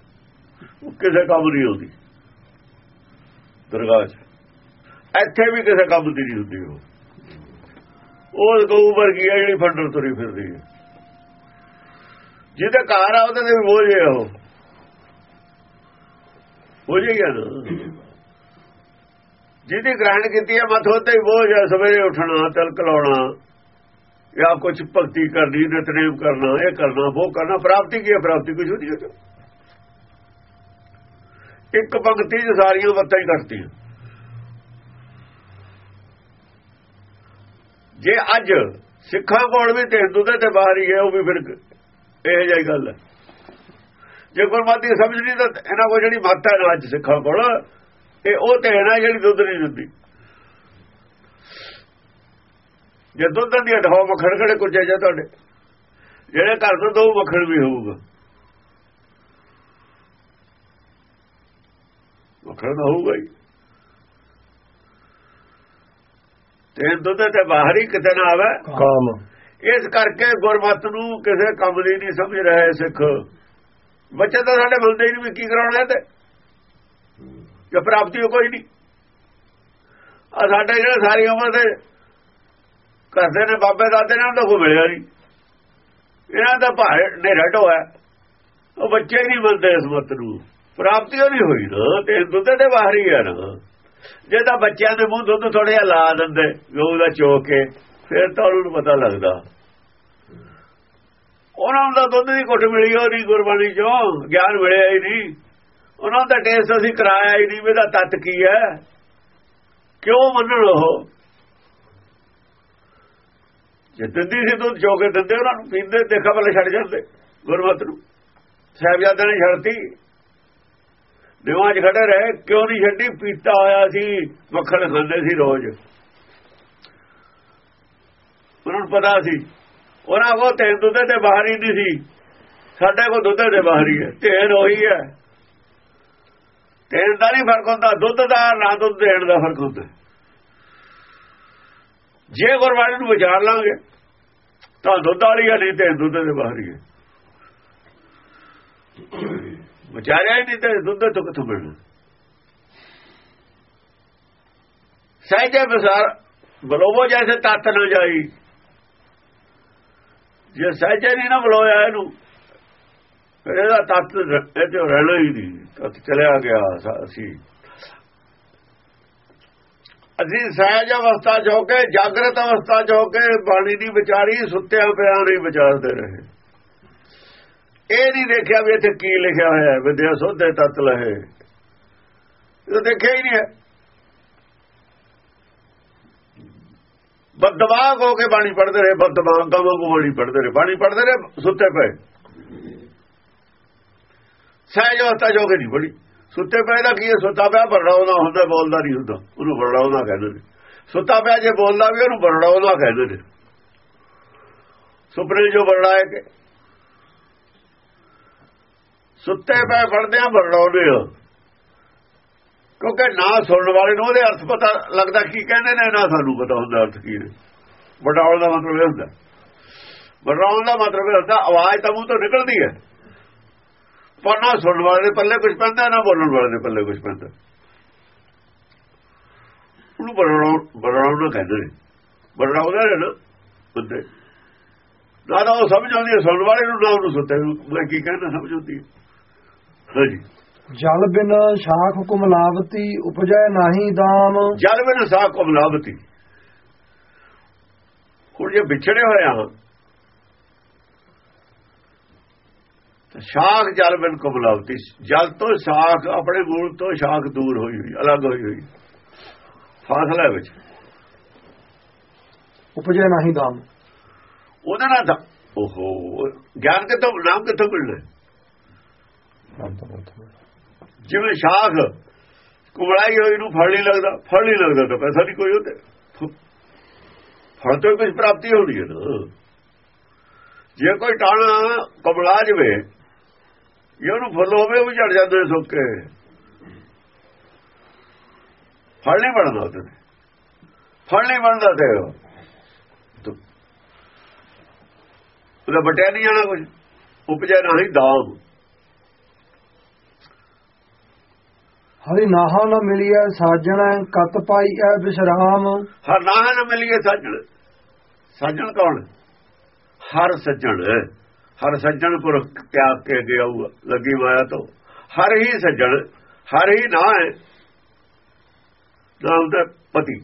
ਉਹ ਕਿਸੇ ਕੰਮ ਨਹੀਂ ਹੁੰਦੀ। ਦਰਗਾਹ 'ਚ। ਇੱਥੇ ਵੀ ਕਿਸੇ ਕੰਮ ਦੀ ਨਹੀਂ ਹੁੰਦੀ ਉਹ। ਉਹ ਗਊ ਵਰਗੀ ਹੈ ਜਿਹੜੀ ਫੰਡਰ ਤੁਰੀ ਫਿਰਦੀ ਹੈ। ਜਿਹਦੇ ਘਰ ਆ, ਉਹਦੇ ਤੇ ਵੀ ਬੋਝ ਹੈ ਉਹ। ਹੋ ਜਾਏਗਾ ਜਿਹਦੀ ਗ੍ਰਹਿਣ ਕੀਤੀ ਹੈ ਮਤ ਹੋਤੇ ਹੀ ਬੋਝ ਹੈ ਸਵੇਰੇ ਉੱਠਣਾ, ਤਲਕ ਲਾਉਣਾ, ਜਾਂ ਕੁਝ ਭਗਤੀ ਕਰਨੀ, ਨਿਤਨੇਮ ਕਰਨਾ, ਇਹ ਕਰਨਾ, ਉਹ ਕਰਨਾ, ਪ੍ਰਾਪਤੀ ਕੀ ਹੈ ਪ੍ਰਾਪਤੀ ਕੁਝ ਨਹੀਂ ਹੈ ਇੱਕ ਭਗਤੀ ਚ ਸਾਰੀਆਂ ਵੱਤਾਂ ਹੀ ਕਰਤੀਆਂ ਜੇ ਅੱਜ ਸਿੱਖਾਂ ਕੋਲ ਵੀ ਤੇ ਹਿੰਦੂ ਦੇ ਤੇ ਬਾਹਰ ਹੀ ਹੈ, ਉਹ ਵੀ ਫਿਰ ਇਹ ਜਿਹੀ ਗੱਲ ਹੈ। ਜੇ ਗੁਰਮਤਿ ਸਮਝ ਨਹੀਂ ਤਾਂ ਇਹਨਾਂ ਕੋਲ ਜਿਹੜੀ ਮੱਤ ਹੈ ਅੱਜ ਸਿੱਖਾਂ ਕੋਲ ਇਹ ਉਹ ਤੇ ਹੈ ਨਾ ਜਿਹੜੀ ਦੁੱਧ ਨਹੀਂ ਦਿੰਦੀ। ਜੇ ਦੁੱਧ ਦੀ ਢਾਹ ਮੱਖਣ ਖੜੇ ਕੁਝੇ ਜਾ ਤੁਹਾਡੇ? ਜਿਹੜੇ ਘਰ ਤੋਂ ਦੋ ਮੱਖਣ ਵੀ ਹੋਊਗਾ। ਮੱਖਣ ਹੋਊਗਾ ਹੀ। ਤੇ ਦੁੱਧ ਤੇ ਬਾਹਰ ਹੀ ਕਿਤੇ ਨਾ ਆਵੇ। ਕਾਮ। ਇਸ ਕਰਕੇ ਗੁਰਮਤ ਨੂੰ ਕਿਸੇ ਕੰਮ ਲਈ ਨਹੀਂ ਸਮਝ ਰਹੇ ਸਿੱਖ। ਬੱਚੇ ਤਾਂ ਸਾਡੇ ਮੰਨਦੇ ਹੀ ਨਹੀਂ ਵੀ ਕੀ ਕਰਾਉਣਾ ਤੇ? ਜੇ ਪ੍ਰਾਪਤੀ ਕੋਈ ਨਹੀਂ। ਆ ਸਾਡੇ ਜਿਹੜੇ ਸਾਰੀ ਉਮਰ ਦੇ ਕਰਦੇ ਨੇ ਬਾਬੇ ਦਾਦੇ ਨਾਲ ਤਾਂ ਕੋਈ ਮਿਲਿਆ ਨਹੀਂ। ਇਹਨਾਂ ਦਾ ਭਾਰ ਨੇ ਰਟੋ ਹੈ ਉਹ ਬੱਚੇ ਹੀ ਨਹੀਂ ਮੰਨਦੇ ਇਸ ਮਤ ਨੂੰ। ਪ੍ਰਾਪਤੀ ਉਹ ਨਹੀਂ ਹੋਈ ਨਾ ਤੇ ਦੁੱਧ ਦੇ ਬਾਹਰ ਹੀ ਹੈ ਨਾ। ਜੇ ਤਾਂ ਬੱਚਿਆਂ ਦੇ ਮੂੰਹ ਦੁੱਧ ਥੋੜੇ ਲਾ ਦਿੰਦੇ ਗਊ ਦਾ ਚੋਕ ਕੇ ਫਿਰ ਤਾਂ ਉਹਨੂੰ ਪਤਾ ਲੱਗਦਾ। ਉਹਨਾਂ ਨੂੰ ਤਾਂ ਦੁੱਧ ਦੀ ਕੁੱਟ ਮਿਲੀ ਉਹ ਨਹੀਂ ਗੁਰਬਾਣੀ ਚੋਂ, ਗਿਆਨ ਮਿਲਿਆ ਹੀ ਨਹੀਂ। ਉਹਨਾਂ ਦਾ ਟੇਸਟ ਅਸੀਂ ਕਰਾਇਆ ਹੀ ਨਹੀਂ ਇਹਦਾ ਤੱਤ ਕੀ ਹੈ। ਕਿਉਂ ਮੰਨਣ ਉਹ? ਜੇ ਦਿੰਦੀ ਸੀ ਦੁੱਧ ਚੋਕੇ ਦਿੰਦੇ ਉਹਨਾਂ ਨੂੰ, ਪੀਂਦੇ, ਦੇਖਾ ਵਾਲੇ ਛੱਡ ਜਾਂਦੇ ਗੁਰਮਤ ਨੂੰ। ਸਾਹਿਬਜ਼ਾਦਿਆਂ ਨੇ ਛੱਡਤੀ। ਦਿਵਾਂ 'ਚ ਖੜੇ ਰਹੇ, ਕਿਉਂ ਨਹੀਂ ਛੱਡੀ? ਪੀਤਾ ਹੋਇਆ ਸੀ, ਮੱਖਣ ਖਾਂਦੇ ਸੀ ਰੋਜ਼। ਉਹਨਾਂ ਨੂੰ ਪਤਾ ਸੀ ਉਹਨਾਂ ਕੋਲ ਤੇ ਦੁੱਧ ਤੇ ਬਾਹਰ ਹੀ ਨਹੀਂ ਸੀ। ਸਾਡੇ ਕੋਲ ਦੁੱਧ ਦੇ ਬਾਹਰ ਹੀ ਹੈ। ਢੇਰ ਉਹੀ ਹੈ। ਤੇਲ ਦਾ ਨਹੀਂ ਫ਼ਰਕ ਹੁੰਦਾ। ਦੁੱਧ ਦਾ ਨਾ ਦੁੱਧ ਦੇਣ ਦਾ ਫ਼ਰਕ ਹੁੰਦਾ। ਜੇ ਗੁਰਬਾਣੀ ਨੂੰ ਵਿਚਾਰ ਲਾਂਗੇ, ਤਾਂ ਦੁੱਧ ਵਾਲੀ ਹੈ, ਨਹੀਂ ਤੇ ਦੁੱਧ ਦੇ ਬਾਹਰ ਹੀ ਹੈ। ਵਿਚਾਰਿਆ ਹੀ ਨਹੀਂ ਤੇ ਦੁੱਧ ਤੋਂ ਕਿੱਥੋਂ ਮਿਲਣਾ? ਸਹਿਜੇ ਬਸਾਰ ਬਲੋਵੋ ਜੈਸੇ ਤਤ ਨਾ ਜਾਈ। ਜੇ ਸਹਿਜੇ ਨਹੀਂ ਨਾ ਬਲੋਇਆ ਇਹਨੂੰ, ਫਿਰ ਇਹਦਾ ਤਤ ਇਹ ਤੇ ਰਹਿਣਾ ਹੀ ਨਹੀਂ। ਤਤ ਚਲਿਆ ਗਿਆ ਅਸੀਂ। ਅਸੀਂ ਸਹਿਜ ਅਵਸਥਾ ਚ ਹੋ ਕੇ, ਜਾਗਰਤ ਅਵਸਥਾ ਚ ਹੋ ਕੇ ਬਾਣੀ ਦੀ ਵਿਚਾਰੀ ਸੁੱਤਿਆਂ ਪਿਆ ਨਹੀਂ ਵਿਚਾਰਦੇ ਰਹੇ। ਇਹ ਨਹੀਂ ਦੇਖਿਆ ਵੀ ਇੱਥੇ ਕੀ ਲਿਖਿਆ ਹੋਇਆ ਹੈ, ਵਿਦਿਆ ਸੋਧੇ ਤਤ ਲਹੇ। ਇਹ ਦੇਖਿਆ ਹੀ ਨਹੀਂ ਹੈ। ਬਦਦਵਾਗ ਹੋ ਕੇ ਬਾਣੀ ਪੜ੍ਹਦੇ ਰਹੇ ਬਦਦਵਾਗ ਦਾ ਵਾਂਗੂ ਬਾਣੀ ਪੜ੍ਹਦੇ ਰਹੇ। ਬਾਣੀ ਪੜ੍ਹਦੇ ਰਹੇ, ਸੁੱਤੇ ਪਏ। ਸਹਿਜ ਅਵਸਥਾ ਜੋ ਕੇ ਨਹੀਂ ਬੜੀ ਸੁੱਤੇ ਪਏ ਦਾ ਕੀ ਹੈ? ਸੁੱਤਾ ਪਿਆ ਬਰੜਾਉਣਾ ਹੁੰਦਾ, ਬੋਲਦਾ ਨਹੀਂ ਹੁੰਦਾ। ਉਹਨੂੰ ਬਰੜਾਉਣਾ ਕਹਿੰਦੇ ਨੇ। ਸੁੱਤਾ ਪਿਆ ਜੇ ਬੋਲਦਾ ਵੀ, ਉਹਨੂੰ ਬਰੜਾਉਣਾ ਕਹਿੰਦੇ ਨੇ। ਸੁਪਨੇ ਜੋ ਬਰੜਾਏ ਕੇ? ਸੁੱਤੇ ਪਏ ਪੜਦੇ ਆ ਬਰੜਾਉਨੇ ਆ। ਕਿਉਂਕਿ ਨਾ ਸੁਣਨ ਵਾਲੇ ਨੂੰ ਉਹਦੇ ਅਰਥ ਪਤਾ ਲੱਗਦਾ ਕੀ ਕਹਿੰਦੇ ਨੇ, ਨਾ ਸਾਨੂੰ ਪਤਾ ਹੁੰਦਾ ਅਰਥ ਕੀ ਨੇ ਬਰੜਾਉਣ ਦਾ ਮਤਲਬ ਇਹ ਹੁੰਦਾ। ਬਰੜਾਉਣ ਦਾ ਮਤਲਬ ਇਹ ਹੁੰਦਾ, ਆਵਾਜ਼ ਤਾਂ ਮੂੰਹ ਤੋਂ ਨਿਕਲਦੀ ਹੈ। ਪਰ ਨਾ ਸੁਣਨ ਵਾਲੇ ਦੇ ਪੱਲੇ ਕੁਝ ਪੈਂਦਾ, ਨਾ ਬੋਲਣ ਵਾਲੇ ਦੇ ਪੱਲੇ ਕੁਝ ਪੈਂਦਾ। ਉਹਨੂੰ ਬਰੜਾਉਣ ਬਰੜਾਉਣ ਨੂੰ ਕਹਿੰਦੇ ਨੇ। ਬਰੜਾਉਂਦਾ ਨੇ ਨਾ ਬੰਦੇ। ਨਾ ਤਾਂ ਉਹ ਸਮਝ ਆਉਂਦੀ ਹੈ, ਸੁਣਨ ਵਾਲੇ ਨੂੰ ਨਾ ਉਹਨੂੰ ਸੁੱਤੇ ਨੂੰ ਮੈਂ ਕੀ ਕਹਿਣਾ ਸਮਝ ਆਉਂਦੀ ਹੈ। ਹਾਂਜੀ। ਜਲ ਬਿਨ ਸ਼ਾਖ ਕੁਮਲਾਵਤੀ ਉਪਜੈ ਨਾਹੀ ਦਾਮ। ਜਲ ਬਿਨ ਸਾਹ ਕੁਮਲਾਵਤੀ। ਹੁਣ ਜੇ ਵਿਛੜੇ ਹੋਏ ਆ ਤਾਂ ਸ਼ਾਖ ਜਲ ਬਿਨ ਕੁਮਲਾਵਤੀ। ਜਲ ਤੋਂ ਸ਼ਾਖ ਆਪਣੇ ਮੂਲ ਤੋਂ ਸ਼ਾਖ ਦੂਰ ਹੋਈ ਹੋਈ ਅਲੱਗ ਹੋਈ ਹੋਈ। ਫਾਸਲਾ ਵਿੱਚ। ਉਪਜੈ ਨਾਹੀ ਦਾਮ। ਉਹਦਾ ਤਾਂ ਓਹੋ ਗਿਆਨ ਕਿਤੋਂ ਨਾਮ ਕਿੱਥੋਂ ਮਿਲਣਾ। ਜਿਵੇਂ ਸ਼ਾਖ ਕੁਮਲਾਈ ਹੋਈ ਨੂੰ ਫਲ ਨਹੀਂ ਲੱਗਦਾ ਫਲ ਨਹੀਂ ਲੱਗਦਾ ਤਾਂ ਪੈਸਾ ਨਹੀਂ ਕੋਈ ਉਹਦੇ। ਫਲ ਤੋਂ ਕੁਝ ਪ੍ਰਾਪਤੀ ਹੋਣੀ ਹੈ ਨਾ ਜੇ ਕੋਈ ਟਾਣਾ ਕਮਲਾ ਜਵੇ ਇਹ ਉਹਨੂੰ ਫੁੱਲ ਹੋਵੇ ਉਹ ਵੀ ਝੜ ਜਾਂਦੇ ਸੁੱਕੇ। ਫਲ ਨਹੀਂ ਬਣਦਾ ਉਹਦੇ ਫਲ ਨਹੀਂ ਬਣਦਾ ਤੇ ਉਹਦਾ ਬਟਿਆ ਨਹੀਂ ਜਾਣਾ ਕੁਝ ਉਪਜੈ ਨਹੀਂ ਦਾਮ। ਹਰੀ ਨਾਹਾ ਨ ਮਿਲਿਆ ਸਾਜਣ ਕਤ ਪਾਈ ਐ ਬਿਸ਼ਰਾਮ। ਹਰ ਨਾਹ ਨ ਮਿਲੀਏ ਸੱਜਣ। ਸੱਜਣ ਕੌਣ? ਹਰ ਸੱਜਣ। ਹਰ ਸੱਜਣ ਪੁਰਖ ਤਿਆਗ ਕੇ ਗਿਆ ਲੱਗੀ ਮਾਇਆ ਤੋਂ। ਹਰ ਹੀ ਸੱਜਣ ਹਰ ਹੀ ਨਾ ਹੈ। ਨਾਮ ਦਾ ਪਤੀ।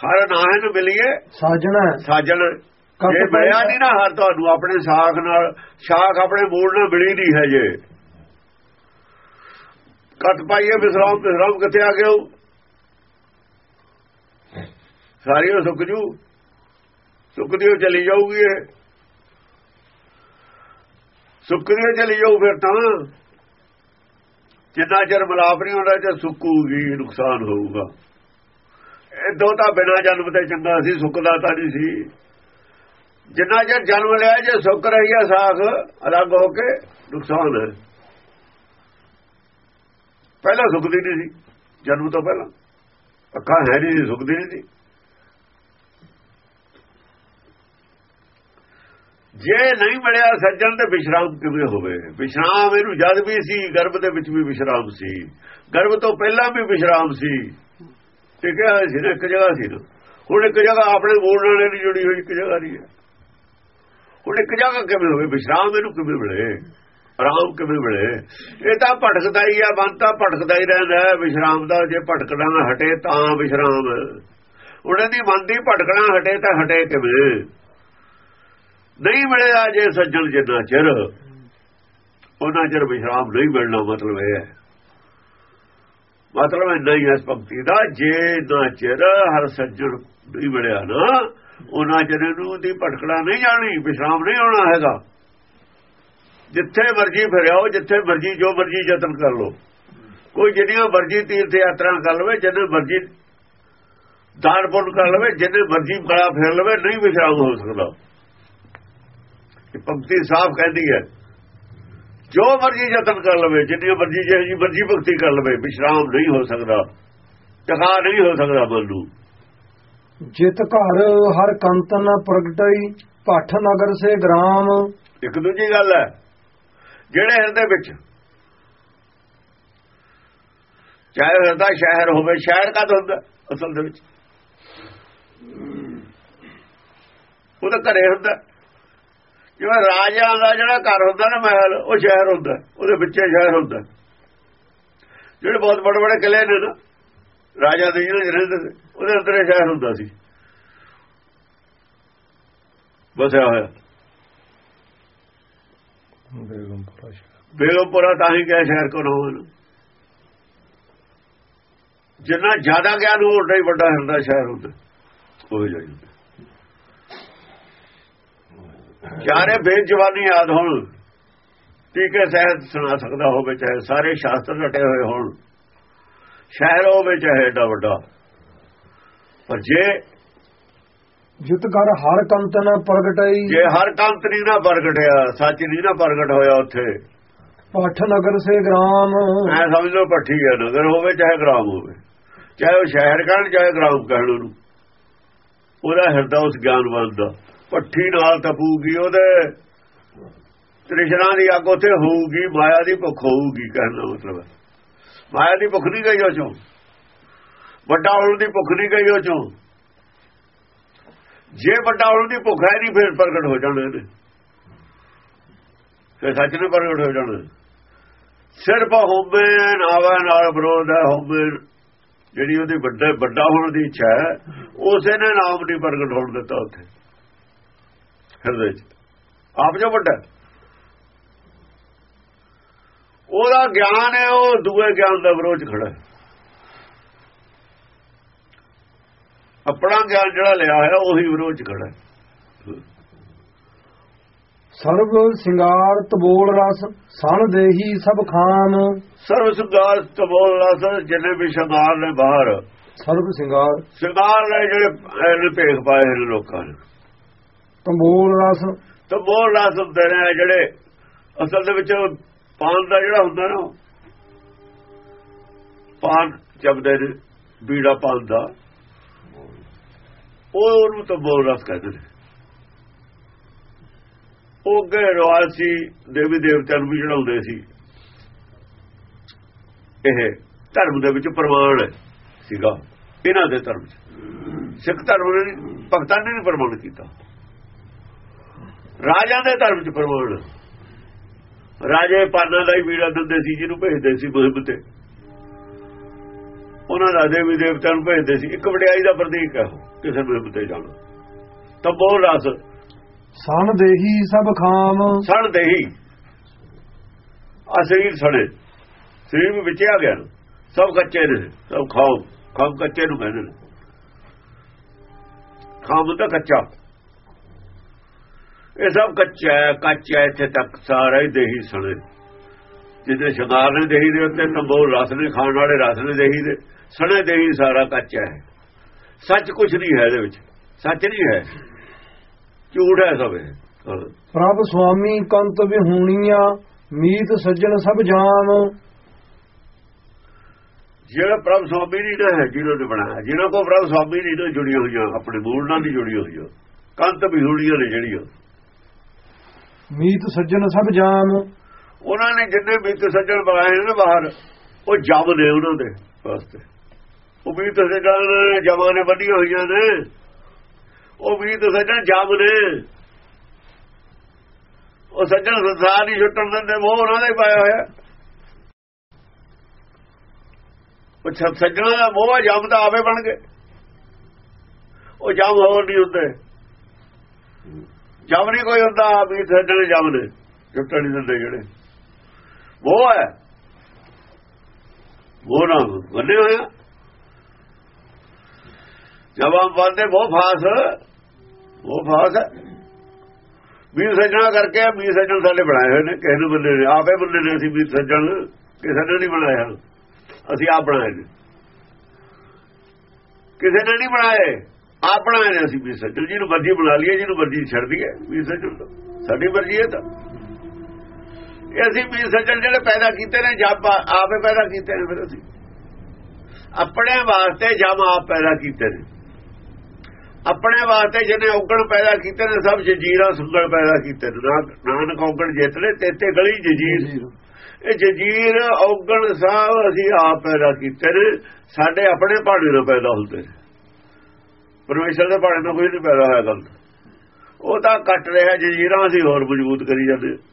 ਹਰ ਨਾਹ ਨ ਮਿਲੀਏ ਸਾਜਣ। ਸਾਜਣ। ਜੇ ਮਿਲਿਆ ਨਹੀਂ ਨਾ ਹਰ ਤੁਹਾਨੂੰ ਆਪਣੇ ਸਾਖ ਨਾਲ ਸਾਖ ਆਪਣੇ ਮੂਲ ਨਾਲ ਮਿਲੀ ਨਹੀਂ ਹੈ ਜੇ। ਕੱਟ ਪਾਈਏ ਵਿਸਰਾਮ ਵਿਸਰਾਮ ਕਿੱਥੇ ਆ ਗਿਆ ਸਾਰੀ ਉਹ ਸੁੱਕ ਜੂ। ਸੁੱਕਦੀ ਉਹ ਚਲੀ ਜਾਊਗੀ ਇਹ। ਸੁੱਕਦੀ ਉਹ ਚਲੀ ਜਾਊ ਫਿਰ ਤਾਂ। ਜਿੰਨਾ ਚਿਰ ਮਲਾਪ ਨਹੀਂ ਹੁੰਦਾ ਜੇ ਸੁੱਕੂਗੀ, ਨੁਕਸਾਨ ਹੋਊਗਾ। ਇਹ ਦੋ ਤਾਂ ਬਿਨਾਂ ਜਨਮ ਤੇ ਚੰਗਾ ਸੀ, ਸੁੱਕਦਾ ਤਾਂ ਨਹੀਂ ਸੀ। ਜਿੰਨਾ ਚਿਰ ਜਨਮ ਲਿਆ, ਜੇ ਸੁੱਕ ਰਹੀ ਹੈ ਸਾਖ, ਅਲੱਗ ਹੋ ਕੇ ਨੁਕਸਾਨ ਹੈ। ਪਹਿਲਾਂ ਸੁੱਕਦੀ ਨਹੀਂ ਸੀ, ਜਨਮ ਤੋਂ ਪਹਿਲਾਂ। ਅੱਖਾਂ ਹੈ ਨਹੀਂ ਸੀ, ਸੁੱਕਦੀ ਨਹੀਂ ਸੀ। ਜੇ ਨਹੀਂ ਮਿਲਿਆ ਸੱਜਣ ਤੇ ਵਿਸ਼ਰਾਮ ਕਿਵੇਂ ਹੋਵੇ? ਵਿਸ਼ਰਾਮ ਇਹਨੂੰ ਜਦ ਵੀ ਸੀ, ਗਰਭ ਦੇ ਵਿੱਚ ਵੀ ਵਿਸ਼ਰਾਮ ਸੀ। ਗਰਭ ਤੋਂ ਪਹਿਲਾਂ ਵੀ ਵਿਸ਼ਰਾਮ ਸੀ। ਟਿਕਿਆ ਹੋਇਆ ਸੀ ਨਾ ਇੱਕ ਜਗ੍ਹਾ ਸੀ। ਨਾ ਹੁਣ ਇੱਕ ਜਗ੍ਹਾ ਆਪਣੇ ਮੂਲ ਨਾਲ ਨਹੀਂ ਜੁੜੀ ਹੋਈ ਇੱਕ ਜਗ੍ਹਾ ਨਹੀਂ ਹੈ। ਹੁਣ ਇੱਕ ਜਗ੍ਹਾ ਕਿਵੇਂ ਹੋਵੇ? ਵਿਸ਼ਰਾਮ ਇਹਨੂੰ ਕਿਵੇਂ ਮਿਲੇ? ਆਰਾਮ ਕਿਵੇਂ ਮਿਲੇ ਇਹ ਤਾਂ ਭਟਕਦਾ ਹੀ ਆ ਮਨ ਤਾਂ ਭਟਕਦਾ ਹੀ ਰਹਿੰਦਾ ਹੈ। ਵਿਸ਼ਰਾਮ ਦਾ ਜੇ ਭਟਕਣਾ ਹਟੇ ਤਾਂ ਵਿਸ਼ਰਾਮ। ਉਹਨਾਂ ਦੀ ਮਨ ਦੀ ਭਟਕਣਾ ਹਟੇ ਤਾਂ ਹਟੇ ਕਿਵੇਂ? ਨਹੀਂ ਮਿਲਿਆ ਜੇ ਸੱਜਣ ਜਿੰਨਾ ਚਿਰ। ਉਹਨਾਂ ਚਿਰ ਵਿਸ਼ਰਾਮ ਨਹੀਂ ਮਿਲਣਾ ਮਤਲਬ ਇਹ ਹੈ। ਮਤਲਬ ਇੰਨਾ ਨਹੀਂ ਇਸ ਭਗਤੀ ਦਾ, ਜੇ ਨਾ ਚਿਰ ਹਰ ਸੱਜਣ ਨਹੀਂ ਮਿਲਿਆ ਨਾ, ਉਹਨਾਂ ਚਿਰ ਨੂੰ ਦੀ ਭਟਕਣਾ ਨਹੀਂ ਜਾਣੀ, ਵਿਸ਼ਰਾਮ ਨਹੀਂ ਆਉਣਾ ਹੈਗਾ। ਜਿੱਥੇ ਮਰਜ਼ੀ ਫਿਰਿਓ ਜਿੱਥੇ ਮਰਜ਼ੀ ਜੋ ਮਰਜ਼ੀ ਯਤਨ ਕਰ ਲੋ ਕੋਈ ਜਿੰਨੀਆਂ ਮਰਜ਼ੀ ਤੀਰਥ ਯਾਤਰਾ ਕਰ ਲਵੇ ਜਿੰਨੇ ਮਰਜ਼ੀ ਦਾਨ ਪੁੰਨ ਕਰ ਲਵੇ ਜਿੰਨੇ ਮਰਜ਼ੀ ਬੜਾ ਫੇਰ ਲਵੇ ਨਹੀਂ ਵਿਸ਼ਰਾਮ ਹੋ ਸਕਦਾ। ਇਹ ਪੰਕਤੀ ਸਾਫ਼ ਕਹਿੰਦੀ ਹੈ। ਜੋ ਮਰਜ਼ੀ ਯਤਨ ਕਰ ਲਵੇ ਜਿੰਨੀ ਮਰਜ਼ੀ ਜਿਹੀ ਮਰਜ਼ੀ ਭਗਤੀ ਕਰ ਲਵੇ ਵਿਸ਼ਰਾਮ ਨਹੀਂ ਹੋ ਸਕਦਾ ਟਿਕਾ ਨਹੀਂ ਹੋ ਸਕਦਾ ਨੂੰ ਜਿਤ ਘਰ ਹਰ ਕੰਤਨ ਪ੍ਰਗਟਈ ਪਠ ਨਗਰ ਸੇ ਗ੍ਰਾਮ। ਇੱਕ ਦੂਜੀ ਗੱਲ ਹੈ ਜਿਹੜੇ ਹਿਰਦੇ ਵਿੱਚ। ਚਾਹੇ ਹਿਰਦਾ ਸ਼ਹਿਰ ਹੋਵੇ, ਸ਼ਹਿਰ ਕਦ ਹੁੰਦਾ ਅਸਲ ਦੇ ਵਿੱਚ? ਉਹਦਾ ਘਰੇ ਹੁੰਦਾ। ਜਿਵੇਂ ਰਾਜਾ ਦਾ ਜਿਹੜਾ ਘਰ ਹੁੰਦਾ ਨਾ ਮਹਿਲ, ਉਹ ਸ਼ਹਿਰ ਹੁੰਦਾ, ਉਹਦੇ ਵਿੱਚ ਸ਼ਹਿਰ ਹੁੰਦਾ। ਜਿਹੜੇ ਬਹੁਤ ਬੜੇ ਬੜੇ ਕਿਲੇ ਨੇ ਨਾ, ਰਾਜਾ ਦੇ ਜਿਹੜੇ ਰਹਿੰਦੇ ਉਹਦੇ ਅੰਦਰ ਸ਼ਹਿਰ ਹੁੰਦਾ ਸੀ। ਬਸਿਆ ਹੋਇਆ। ਬੇਗਮਪੁਰਾ ਤਾਂ ਹੀ ਕਿਹਾ ਸ਼ਹਿਰ ਕੋ ਨਾ ਜਿੰਨਾ ਜ਼ਿਆਦਾ ਗਿਆਨ ਉਹ ਓਡਾ ਹੀ ਵੱਡਾ ਹੁੰਦਾ ਸ਼ਹਿਰ ਹੁੰਦਾ। ਉਹ ਜਾਈ ਚਾਰੇ ਬੇਜਵਾਨੀ ਯਾਦ ਹੋਣ। ਟੀਕੇ ਸਹਿਤ ਸੁਣਾ ਸਕਦਾ ਹੋਵੇ ਚਾਹੇ ਸਾਰੇ ਸ਼ਾਸਤਰ ਰਟੇ ਹੋਏ ਹੋਣ। ਸ਼ਹਿਰ ਹੋਵੇ ਚਾਹੇ ਏਡਾ ਵੱਡਾ। ਪਰ ਜੇ ਜਿਤ ਘਰ ਹਰ ਕੰਤਨ ਪ੍ਰਗਟਈ। ਜੇ ਹਰ ਕੰਤ ਨਹੀਂ ਨਾ ਪ੍ਰਗਟਿਆ ਸੱਚ ਨਹੀਂ ਨਾ ਪ੍ਰਗਟ ਹੋਇਆ ਉੱਥੇ। ਪਠ ਨਗਰ ਸੇ ਗ੍ਰਾਮ। ਐ ਸਮਝ ਲਓ ਪੱਠੀ ਹੈ ਨਗਰ ਹੋਵੇ ਚਾਹੇ ਗ੍ਰਾਮ ਹੋਵੇ। ਚਾਹੇ ਉਹ ਸ਼ਹਿਰ ਕਹਿਣ ਚਾਹੇ ਗ੍ਰਾਮ ਕਹਿਣ ਉਹਨੂੰ। ਉਹਦਾ ਹਿਰਦਾ ਉਸ ਗਿਆਨਵਾਨ ਦਾ। ਪੱਠੀ ਨਾਲ ਤਪੂਗੀ ਉਹਦੇ। ਤ੍ਰਿਸ਼ਨਾ ਦੀ ਅੱਗ ਉੱਥੇ ਹੋਊਗੀ ਮਾਇਆ ਦੀ ਭੁੱਖ ਹੋਊਗੀ ਕਹਿਣ ਦਾ ਮਤਲਬ ਹੈ। ਮਾਇਆ ਦੀ ਭੁੱਖ ਨਹੀਂ ਗਈ ਉਹ ਚੋਂ। ਵੱਡਾ ਹੋਣ ਦੀ ਭੁੱਖ ਨਹੀਂ ਗਈ ਉਹ ਚੋਂ। ਜੇ ਵੱਡਾ ਹੋਣ ਦੀ ਭੁੱਖ ਹੈ ਨਹੀਂ ਫਿਰ ਪ੍ਰਗਟ ਹੋ ਜਾਣਾ ਇਹਨੇ ਫਿਰ ਸੱਚ ਨੇ ਪ੍ਰਗਟ ਹੋ ਜਾਣਾ। ਸਿਰਫ ਹੋਵੇ ਨਾਵਾ ਨਾਲ ਵਿਰੋਧ ਹੈ ਹੋਵੇ ਜਿਹੜੀ ਉਹਦੀ ਵੱਡਾ ਵੱਡਾ ਹੋਣ ਦੀ ਇੱਛਾ ਹੈ, ਉਸੇ ਨੇ ਨਾਮ ਨਹੀਂ ਪ੍ਰਗਟ ਹੋਣ ਦਿੱਤਾ ਉੱਥੇ। ਹਿਰਦੇ ਚ। ਆਪ ਜੋ ਵੱਡਾ ਉਹਦਾ ਗਿਆਨ ਹੈ, ਉਹ ਦੂਏ ਗਿਆਨ ਦਾ ਵਿਰੋਧ ਖੜਾ ਹੈ। ਆਪਣਾ ਗਿਆਨ ਜਿਹੜਾ ਲਿਆ ਹੋਇਆ ਉਹੀ ਵਿਰੋਧ ਖੜਾ ਸਰਬ ਸਿੰਗਾਰ ਤਬੋਲ ਰਸ ਸਣ ਦੇਹੀ ਸਭ ਖਾਮ ਸਰਵ ਸੁਗਾਰ ਤਬੋਲ ਰਸ ਜਿੰਨੇ ਵੀ ਸ਼ਿੰਗਾਰ ਨੇ ਬਾਹਰ। ਸਰਬ ਸਿੰਗਾਰ। ਸ਼ਿੰਗਾਰ ਨੇ ਜਿਹੜੇ ਇਹਨੇ ਭੇਖ ਪਾਏ ਨੇ ਲੋਕਾਂ ਨੇ। ਤਬੋਲ ਰਸ। ਤਬੋਲ ਰਸ ਹੁੰਦੇ ਨੇ ਜਿਹੜੇ ਅਸਲ ਦੇ ਵਿੱਚ ਪਾਨ ਦਾ ਜਿਹੜਾ ਹੁੰਦਾ ਨਾ ਪਾਨ ਜਪਦੇ ਨੇ ਬੀੜਾ ਪਾਨ ਦਾ। ਉਹ ਉਹਨੂੰ ਤਬੋਲ ਰਸ ਕਹਿੰਦੇ ਨੇ। ਉਹ ਅੱਗੇ ਰਿਵਾਜ ਸੀ ਦੇਵੀ ਦੇਵਤਿਆਂ ਨੂੰ ਵੀ ਚੜਾਉਂਦੇ ਸੀ। ਇਹ ਧਰਮ ਦੇ ਵਿੱਚ ਪ੍ਰਮਾਣ ਸੀਗਾ, ਇਹਨਾਂ ਦੇ ਧਰਮ ਚ। ਸਿੱਖ ਧਰਮ ਨੇ ਭਗਤਾਂ ਨੇ ਨਹੀਂ ਪ੍ਰਮਾਣ ਕੀਤਾ। ਰਾਜਾਂ ਦੇ ਧਰਮ ਚ ਪ੍ਰਮਾਣ। ਰਾਜੇ ਪਾਨਾਂ ਦਾ ਹੀ ਵੀੜਾ ਦਿੰਦੇ ਸੀ, ਜਿਹਨੂੰ ਭੇਜਦੇ ਸੀ ਮੁਹਿੰਮ ਤੇ। ਉਹਨਾਂ ਦਾ ਦੇਵੀ ਦੇਵਤਿਆਂ ਨੂੰ ਭੇਜਦੇ ਸੀ। ਇੱਕ ਵਡਿਆਈ ਦਾ ਪ੍ਰਤੀਕ ਹੈ ਕਿਸੇ ਮੁਹਿੰਮ ਤੇ ਜਾਣਾ। ਤਾਂ ਬੋਲ ਰਸ। ਸਣ ਦੇਹੀ ਸਭ ਖਾਮ। ਸਣ ਦੇਹੀ। ਆ ਸਰੀਰ ਸੜੇ ਸਰੀਰ ਵਿੱਚ ਆ ਗਿਆ। ਸਭ ਕੱਚੇ ਨੇ। ਸਭ ਖਾਓ ਖਾਮ ਕੱਚੇ ਨੂੰ ਕਹਿੰਦੇ ਨੇ। ਖਾਮ ਤਾਂ ਕੱਚਾ। ਇਹ ਸਭ ਕੱਚਾ ਹੈ ਕੱਚਾ ਇੱਥੇ ਤੱਕ। ਸਾਰਾ ਹੀ ਦੇਹੀ ਸੜੇ ਜਿਹਦੇ ਸ਼ਿੰਗਾਰ ਨੇ ਦੇਹੀ ਦੇ ਉੱਤੇ ਤੰਬੋਲ ਰਸ ਨੇ ਖਾਣ ਵਾਲੇ ਰਸ ਨੇ ਦੇਹੀ ਦੇ। ਸਣੇ ਦੇਹੀ ਸਾਰਾ ਕੱਚਾ ਹੈ। ਸੱਚ ਕੁਝ ਨਹੀਂ ਹੈ ਇਹਦੇ ਵਿੱਚ। ਸੱਚ ਨਹੀਂ ਹੈ। ਝੂਠ ਹੈ ਸਭ ਇਹ। ਪ੍ਰਭ ਸੁਆਮੀ ਕੰਤ ਵਿਹੂਣੀਆਂ ਮੀਤ ਸੱਜਣ ਸਭ ਜਾਮ ਜਿਹੜਾ ਪ੍ਰਭ ਸੁਆਮੀ ਨਹੀਂ ਨਾ ਹੈ ਜਿਹਨਾਂ ਨੇ ਬਣਾਇਆ ਜਿਹਨਾਂ ਕੋ ਪ੍ਰਭ ਸੁਆਮੀ ਨਹੀਂ ਨਾ ਜੁੜੀਆਂ ਹੋਈਆਂ ਆਪਣੇ ਮੂਲ ਨਾਲ ਨਹੀਂ ਜੁੜੀਆਂ ਹੋਈਆਂ। ਕੰਤ ਵੀ ਹੁੜੀਆਂ ਨੇ ਜਿਹੜੀਆਂ। ਮੀਤ ਸੱਜਣ ਸਭ ਜਾਮ ਉਹਨਾਂ ਨੇ ਜਿੰਨੇ ਮੀਤ ਸੱਜਣ ਬਣਾਏ ਨੇ ਨਾ ਬਾਹਰ, ਉਹ ਜਮ ਨੇ ਉਹਨਾਂ ਦੇ ਵਾਸਤੇ। ਉਹ ਮੀਤ ਸੱਜਣ ਜਮਾਂ ਨੇ ਬੰਨੀਆਂ ਹੋਈਆਂ ਨੇ। ਉਹ ਮੀਤ ਸੱਜਣ ਜਮ ਨੇ। ਉਹ ਸੱਜਣ ਸੰਸਾਰ ਨਹੀਂ ਛੁੱਟਣ ਦਿੰਦੇ ਉਹ ਉਹਨਾਂ ਦਾ ਹੀ ਪਾਇਆ ਹੋਇਆ। ਉਹ ਛ- ਸੱਜਣਾਂ ਦਾ ਮੋਹ ਜਮ ਤਾਂ ਆਵੇ ਬਣ ਗਏ। ਉਹ ਜਮ ਹੋਰ ਨਹੀਂ ਹੁੰਦੇ। ਜਮ ਨਹੀਂ ਕੋਈ ਹੁੰਦਾ ਵੀ ਸੱਜਣ ਜਮ ਨੇ, ਛੁੱਟਣ ਨਹੀਂ ਦਿੰਦੇ ਜਿਹੜੇ। ਉਹ ਹੈ। ਉਹ ਨਾ ਬੰਨੇ ਹੋਇਆ। ਜਵਾਂ ਬੰਦੇ ਬਹੁਤ ਫਾਸ ਉਹ ਫਾਸ ਹੈ। ਵੀਰ ਸੱਜਣਾ ਕਰਕੇ ਵੀਰ ਸੱਜਣ ਸਾਡੇ ਬਣਾਏ ਹੋਏ ਨੇ, ਕਿਸੇ ਨੂੰ ਬੰਦੇ ਨੇ, ਆਪੇ ਬੰਦੇ ਨੇ ਅਸੀਂ ਵੀਰ ਸੱਜਣ, ਕਿਸੇ ਨੇ ਨਹੀਂ ਬਣਾਇਆ। ਅਸੀਂ ਆਪ ਬਣਾਏ ਨੇ। ਕਿਸੇ ਨੇ ਨਹੀਂ ਬਣਾਏ, ਆਪ ਬਣਾਏ ਨੇ ਅਸੀਂ ਵੀਰ ਸੱਜਣ। ਜਿਹਨੂੰ ਮਰਜ਼ੀ ਬਣਾ ਲਈਏ, ਜਿਹਨੂੰ ਮਰਜ਼ੀ ਛੱਡ ਦਈਏ ਵੀਰ ਸੱਜਣ ਸਾਡੀ ਮਰਜ਼ੀ ਹੈ ਤਾਂ। ਇਹ ਅਸੀਂ ਵੀਰ ਸੱਜਣ ਜਿਹੜੇ ਪੈਦਾ ਕੀਤੇ ਨੇ ਜੱਬ ਆਪੇ ਪੈਦਾ ਕੀਤੇ ਨੇ ਫਿਰ ਅਸੀਂ। ਆਪਣੇ ਵਾਸਤੇ ਜਮ ਆਪ ਪੈਦਾ ਕੀਤੇ ਨੇ। ਆਪਣੇ ਵਾਸਤੇ ਜਿਹਨੇ ਔਗਣ ਪੈਦਾ ਕੀਤੇ ਨੇ ਸਭ ਜਜੀਰਾਂ ਸੁੰਗਲ ਪੈਦਾ ਕੀਤੇ ਨੇ। ਨਾ- ਨਾਨਕ ਔਗਣ ਜਿੱਤਲੇ ਤੇਤੇ ਗਲੀ ਜਜੀਰ। ਇਹ ਜਜੀਰ ਔਗਣ ਸਾਹਿਬ ਅਸੀਂ ਆਪ ਪੈਦਾ ਕੀਤੇ ਨੇ। ਸਾਡੇ ਆਪਣੇ ਭਾਣੇ ਨਾਲ ਪੈਦਾ ਹੁੰਦੇ ਨੇ। ਪਰਮੇਸ਼ਰ ਦੇ ਭਾਣੇ ਨਾਲ ਕੋਈ ਨਹੀਂ ਪੈਦਾ ਹੋਇਆ ਗਲਤ ਉਹ ਤਾਂ ਕੱਟ ਰਿਹਾ ਜਜੀਰਾਂ ਅਸੀਂ ਹੋਰ ਮਜ਼ਬੂਤ ਕਰੀ ਜਾਂਦੇ।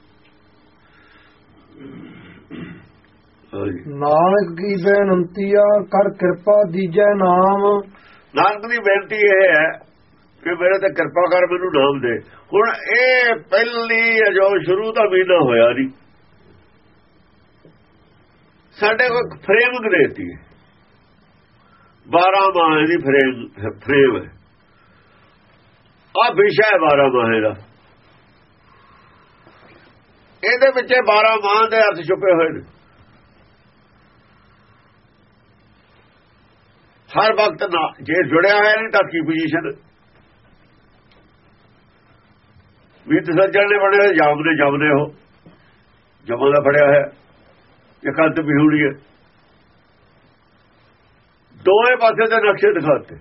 ਨਾਨਕ ਕੀ ਬੇਨੰਤੀਆ ਕਰ ਕਿਰਪਾ ਦੀਜੈ ਨਾਮ। ਨਾਨਕ ਦੀ ਬੇਨਤੀ ਇਹ ਹੈ ਕਿ ਮੇਰੇ ਤੇ ਕਿਰਪਾ ਕਰ ਮੈਨੂੰ ਨਾਮ ਦੇ। ਹੁਣ ਇਹ ਪਹਿਲੀ ਜੋ ਸ਼ੁਰੂ ਤੋਂ ਵੀ ਨਾ ਹੋਇਆ ਨਹੀਂ ਸਾਡੇ ਕੋਲ ਫਰੇਮਿੰਗ ਦੇਤੀ ਹੈ। 12 ਮਾਹ ਦੀ ਫਰੇਮ ਫਰੇਮ ਆ ਵਿਸ਼ਾ ਹੈ 12 ਮਾਹ ਦਾ। ਇਹਦੇ ਵਿੱਚ 12 ਮਾਹ ਦੇ ਅਰਥ ਛੁਪੇ ਹੋਏ ਨੇ। ਹਰ ਵਕਤ ਨਾ, ਜੇ ਜੁੜਿਆ ਹੋਇਆ ਨਹੀਂ ਤਾਂ ਕੀ ਪੋਜੀਸ਼ਨ ਵੀ ਤਸੱਜਣ ਨੇ ਬਣੇ ਹੋਏ ਜਾਮ ਨੇ ਉਹ। ਜਮਾਂ ਦਾ ਫੜਿਆ ਹੋਇਆ। ਇਕੰਤ ਬਿਹੂੜੀ ਹੈ ਦੋਵੇਂ ਪਾਸੇ ਦੇ ਨਕਸ਼ੇ ਦਿਖਾਤੇ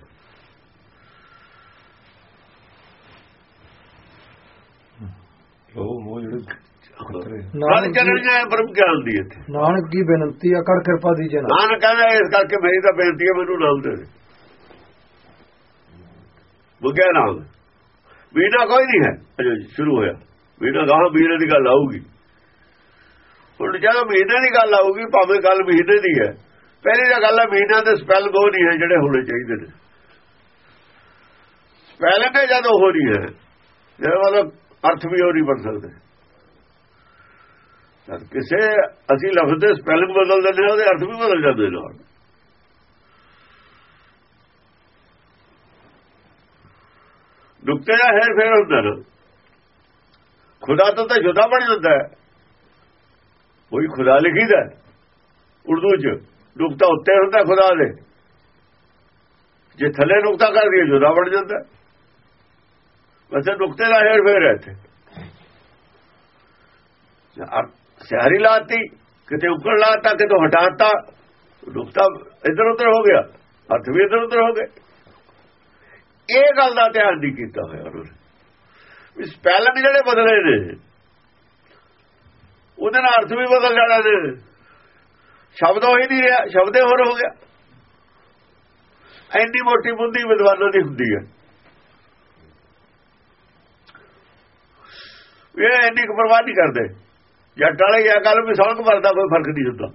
ਉਹ ਮੋਹ ਜਿਹੜੇ ਖਤਰੇ ਗੱਲ ਨਾਨਕ ਜਾਏ ਬ੍ਰਹਮ ਗਿਆਨ ਦੀ ਇੱਥੇ। ਨਾਨਕ ਕੀ ਬੇਨੰਤੀਆ ਕਰ ਕਿਰਪਾ ਦੀਜੈ ਨਾਮ ਨਾਨਕ ਕਹਿੰਦਾ ਇਸ ਕਰਕੇ ਮੇਰੀ ਤਾਂ ਬੇਨਤੀ ਹੈ ਮੈਨੂੰ ਨਾਮ ਦੇ ਦੇ। ਬੁੱਗਿਆ ਨਾਮ ਵੀਣਾ ਕੋਈ ਨਹੀਂ ਹੈ। ਅਜੇ ਸ਼ੁਰੂ ਹੋਇਆ। ਵੀਣਾ ਗਾਹ ਵੀਰੇ ਦੀ ਗੱਲ ਆਊਗੀ। ਹੁਣ ਜਦੋਂ ਮਹੀਨੇ ਦੀ ਗੱਲ ਆਊਗੀ ਭਾਵੇਂ ਗੱਲ ਮਹੀਨੇ ਦੀ ਹੈ। ਪਹਿਲੀ ਤਾਂ ਗੱਲ ਹੈ ਮਹੀਨਾ ਦੇ ਸਪੈਲ ਗੋ ਨਹੀਂ ਹੈ ਜਿਹੜੇ ਹੋਣੇ ਚਾਹੀਦੇ ਨੇ। ਸਪੈਲਿੰਗ ਜਦੋਂ ਹੋ ਰਹੀ ਹੈ। ਜਿਹਦਾ ਮਤਲਬ ਅਰਥ ਵੀ ਹੋ ਨਹੀਂ ਬਣ ਸਕਦੇ। ਜਦ ਕਿਸੇ ਅਸੀਂ ਲਫ਼ਜ਼ ਦੇ ਸਪੈਲਿੰਗ ਬਦਲ ਦਿੰਦੇ ਹਾਂ, ਉਹਦੇ ਅਰਥ ਵੀ ਬਦਲ ਜਾਂਦੇ ਨੇ ਨੁਕਤੇ ਦਾ ਹੈਰ ਫੇਰ ਹੁੰਦਾ ਨਾ ਖੁਦਾ ਤੋਂ ਤਾਂ ਜੁਦਾ ਬਣ ਜਾਂਦਾ ਹੈ। ਕੋਈ ਖੁਦਾ ਲਿਖੀਦਾ ਉਰਦੂ ਚ। ਨੁਕਤਾ ਉੱਤੇ ਹੁੰਦਾ ਖੁਦਾ ਦੇ। ਜੇ ਥੱਲੇ ਨੁਕਤਾ ਕਰ ਦਈਏ ਜੁਦਾ ਬਣ ਜਾਂਦਾ ਵੈਸੇ ਨੁਕਤੇ ਦਾ ਹੈਰ ਫੇਰ ਹੈ ਇੱਥੇ। ਸਿਆਰੀ ਲਾਤੀ, ਕਿਤੇ ਉੱਕੜ ਲਾਤਾ, ਕਿਤੇ ਹਟਾਤਾ ਨੁਕਤਾ ਇਧਰ ਉਧਰ ਹੋ ਗਿਆ, ਹੱਥ ਵੀ ਇਧਰ ਉਧਰ ਹੋ ਗਏ। ਇਹ ਗੱਲ ਦਾ ਧਿਆਨ ਨਹੀਂ ਕੀਤਾ ਹੋਇਆ ਉਹਨਾਂ। ਨੇ ਵੀ ਜਿਹੜੇ ਬਦਲੇ ਨੇ, ਉਹਦੇ ਨਾਲ ਅਰਥ ਵੀ ਬਦਲ ਜਾਣਾ ਨੇ। ਸ਼ਬਦ ਉਹੀ ਨਹੀਂ ਰਿਹਾ, ਸ਼ਬਦੇ ਹੋਰ ਹੋ ਗਿਆ। ਐਨੀ ਮੋਟੀ ਬੁੱਧੀ ਵਿਦਵਾਨਾਂ ਦੀ ਹੁੰਦੀ ਹੈ। ਇਹ ਇੰਨੀ ਕੁ ਪਰਵਾਹ ਨਹੀਂ ਕਰਦੇ। ਜੱਟ ਵਾਲੇ ਇਹ ਗੱਲ ਵੀ ਸਮਝ ਮਰਦਾ ਕੋਈ ਫ਼ਰਕ ਨਹੀਂ ਹੁੰਦਾ।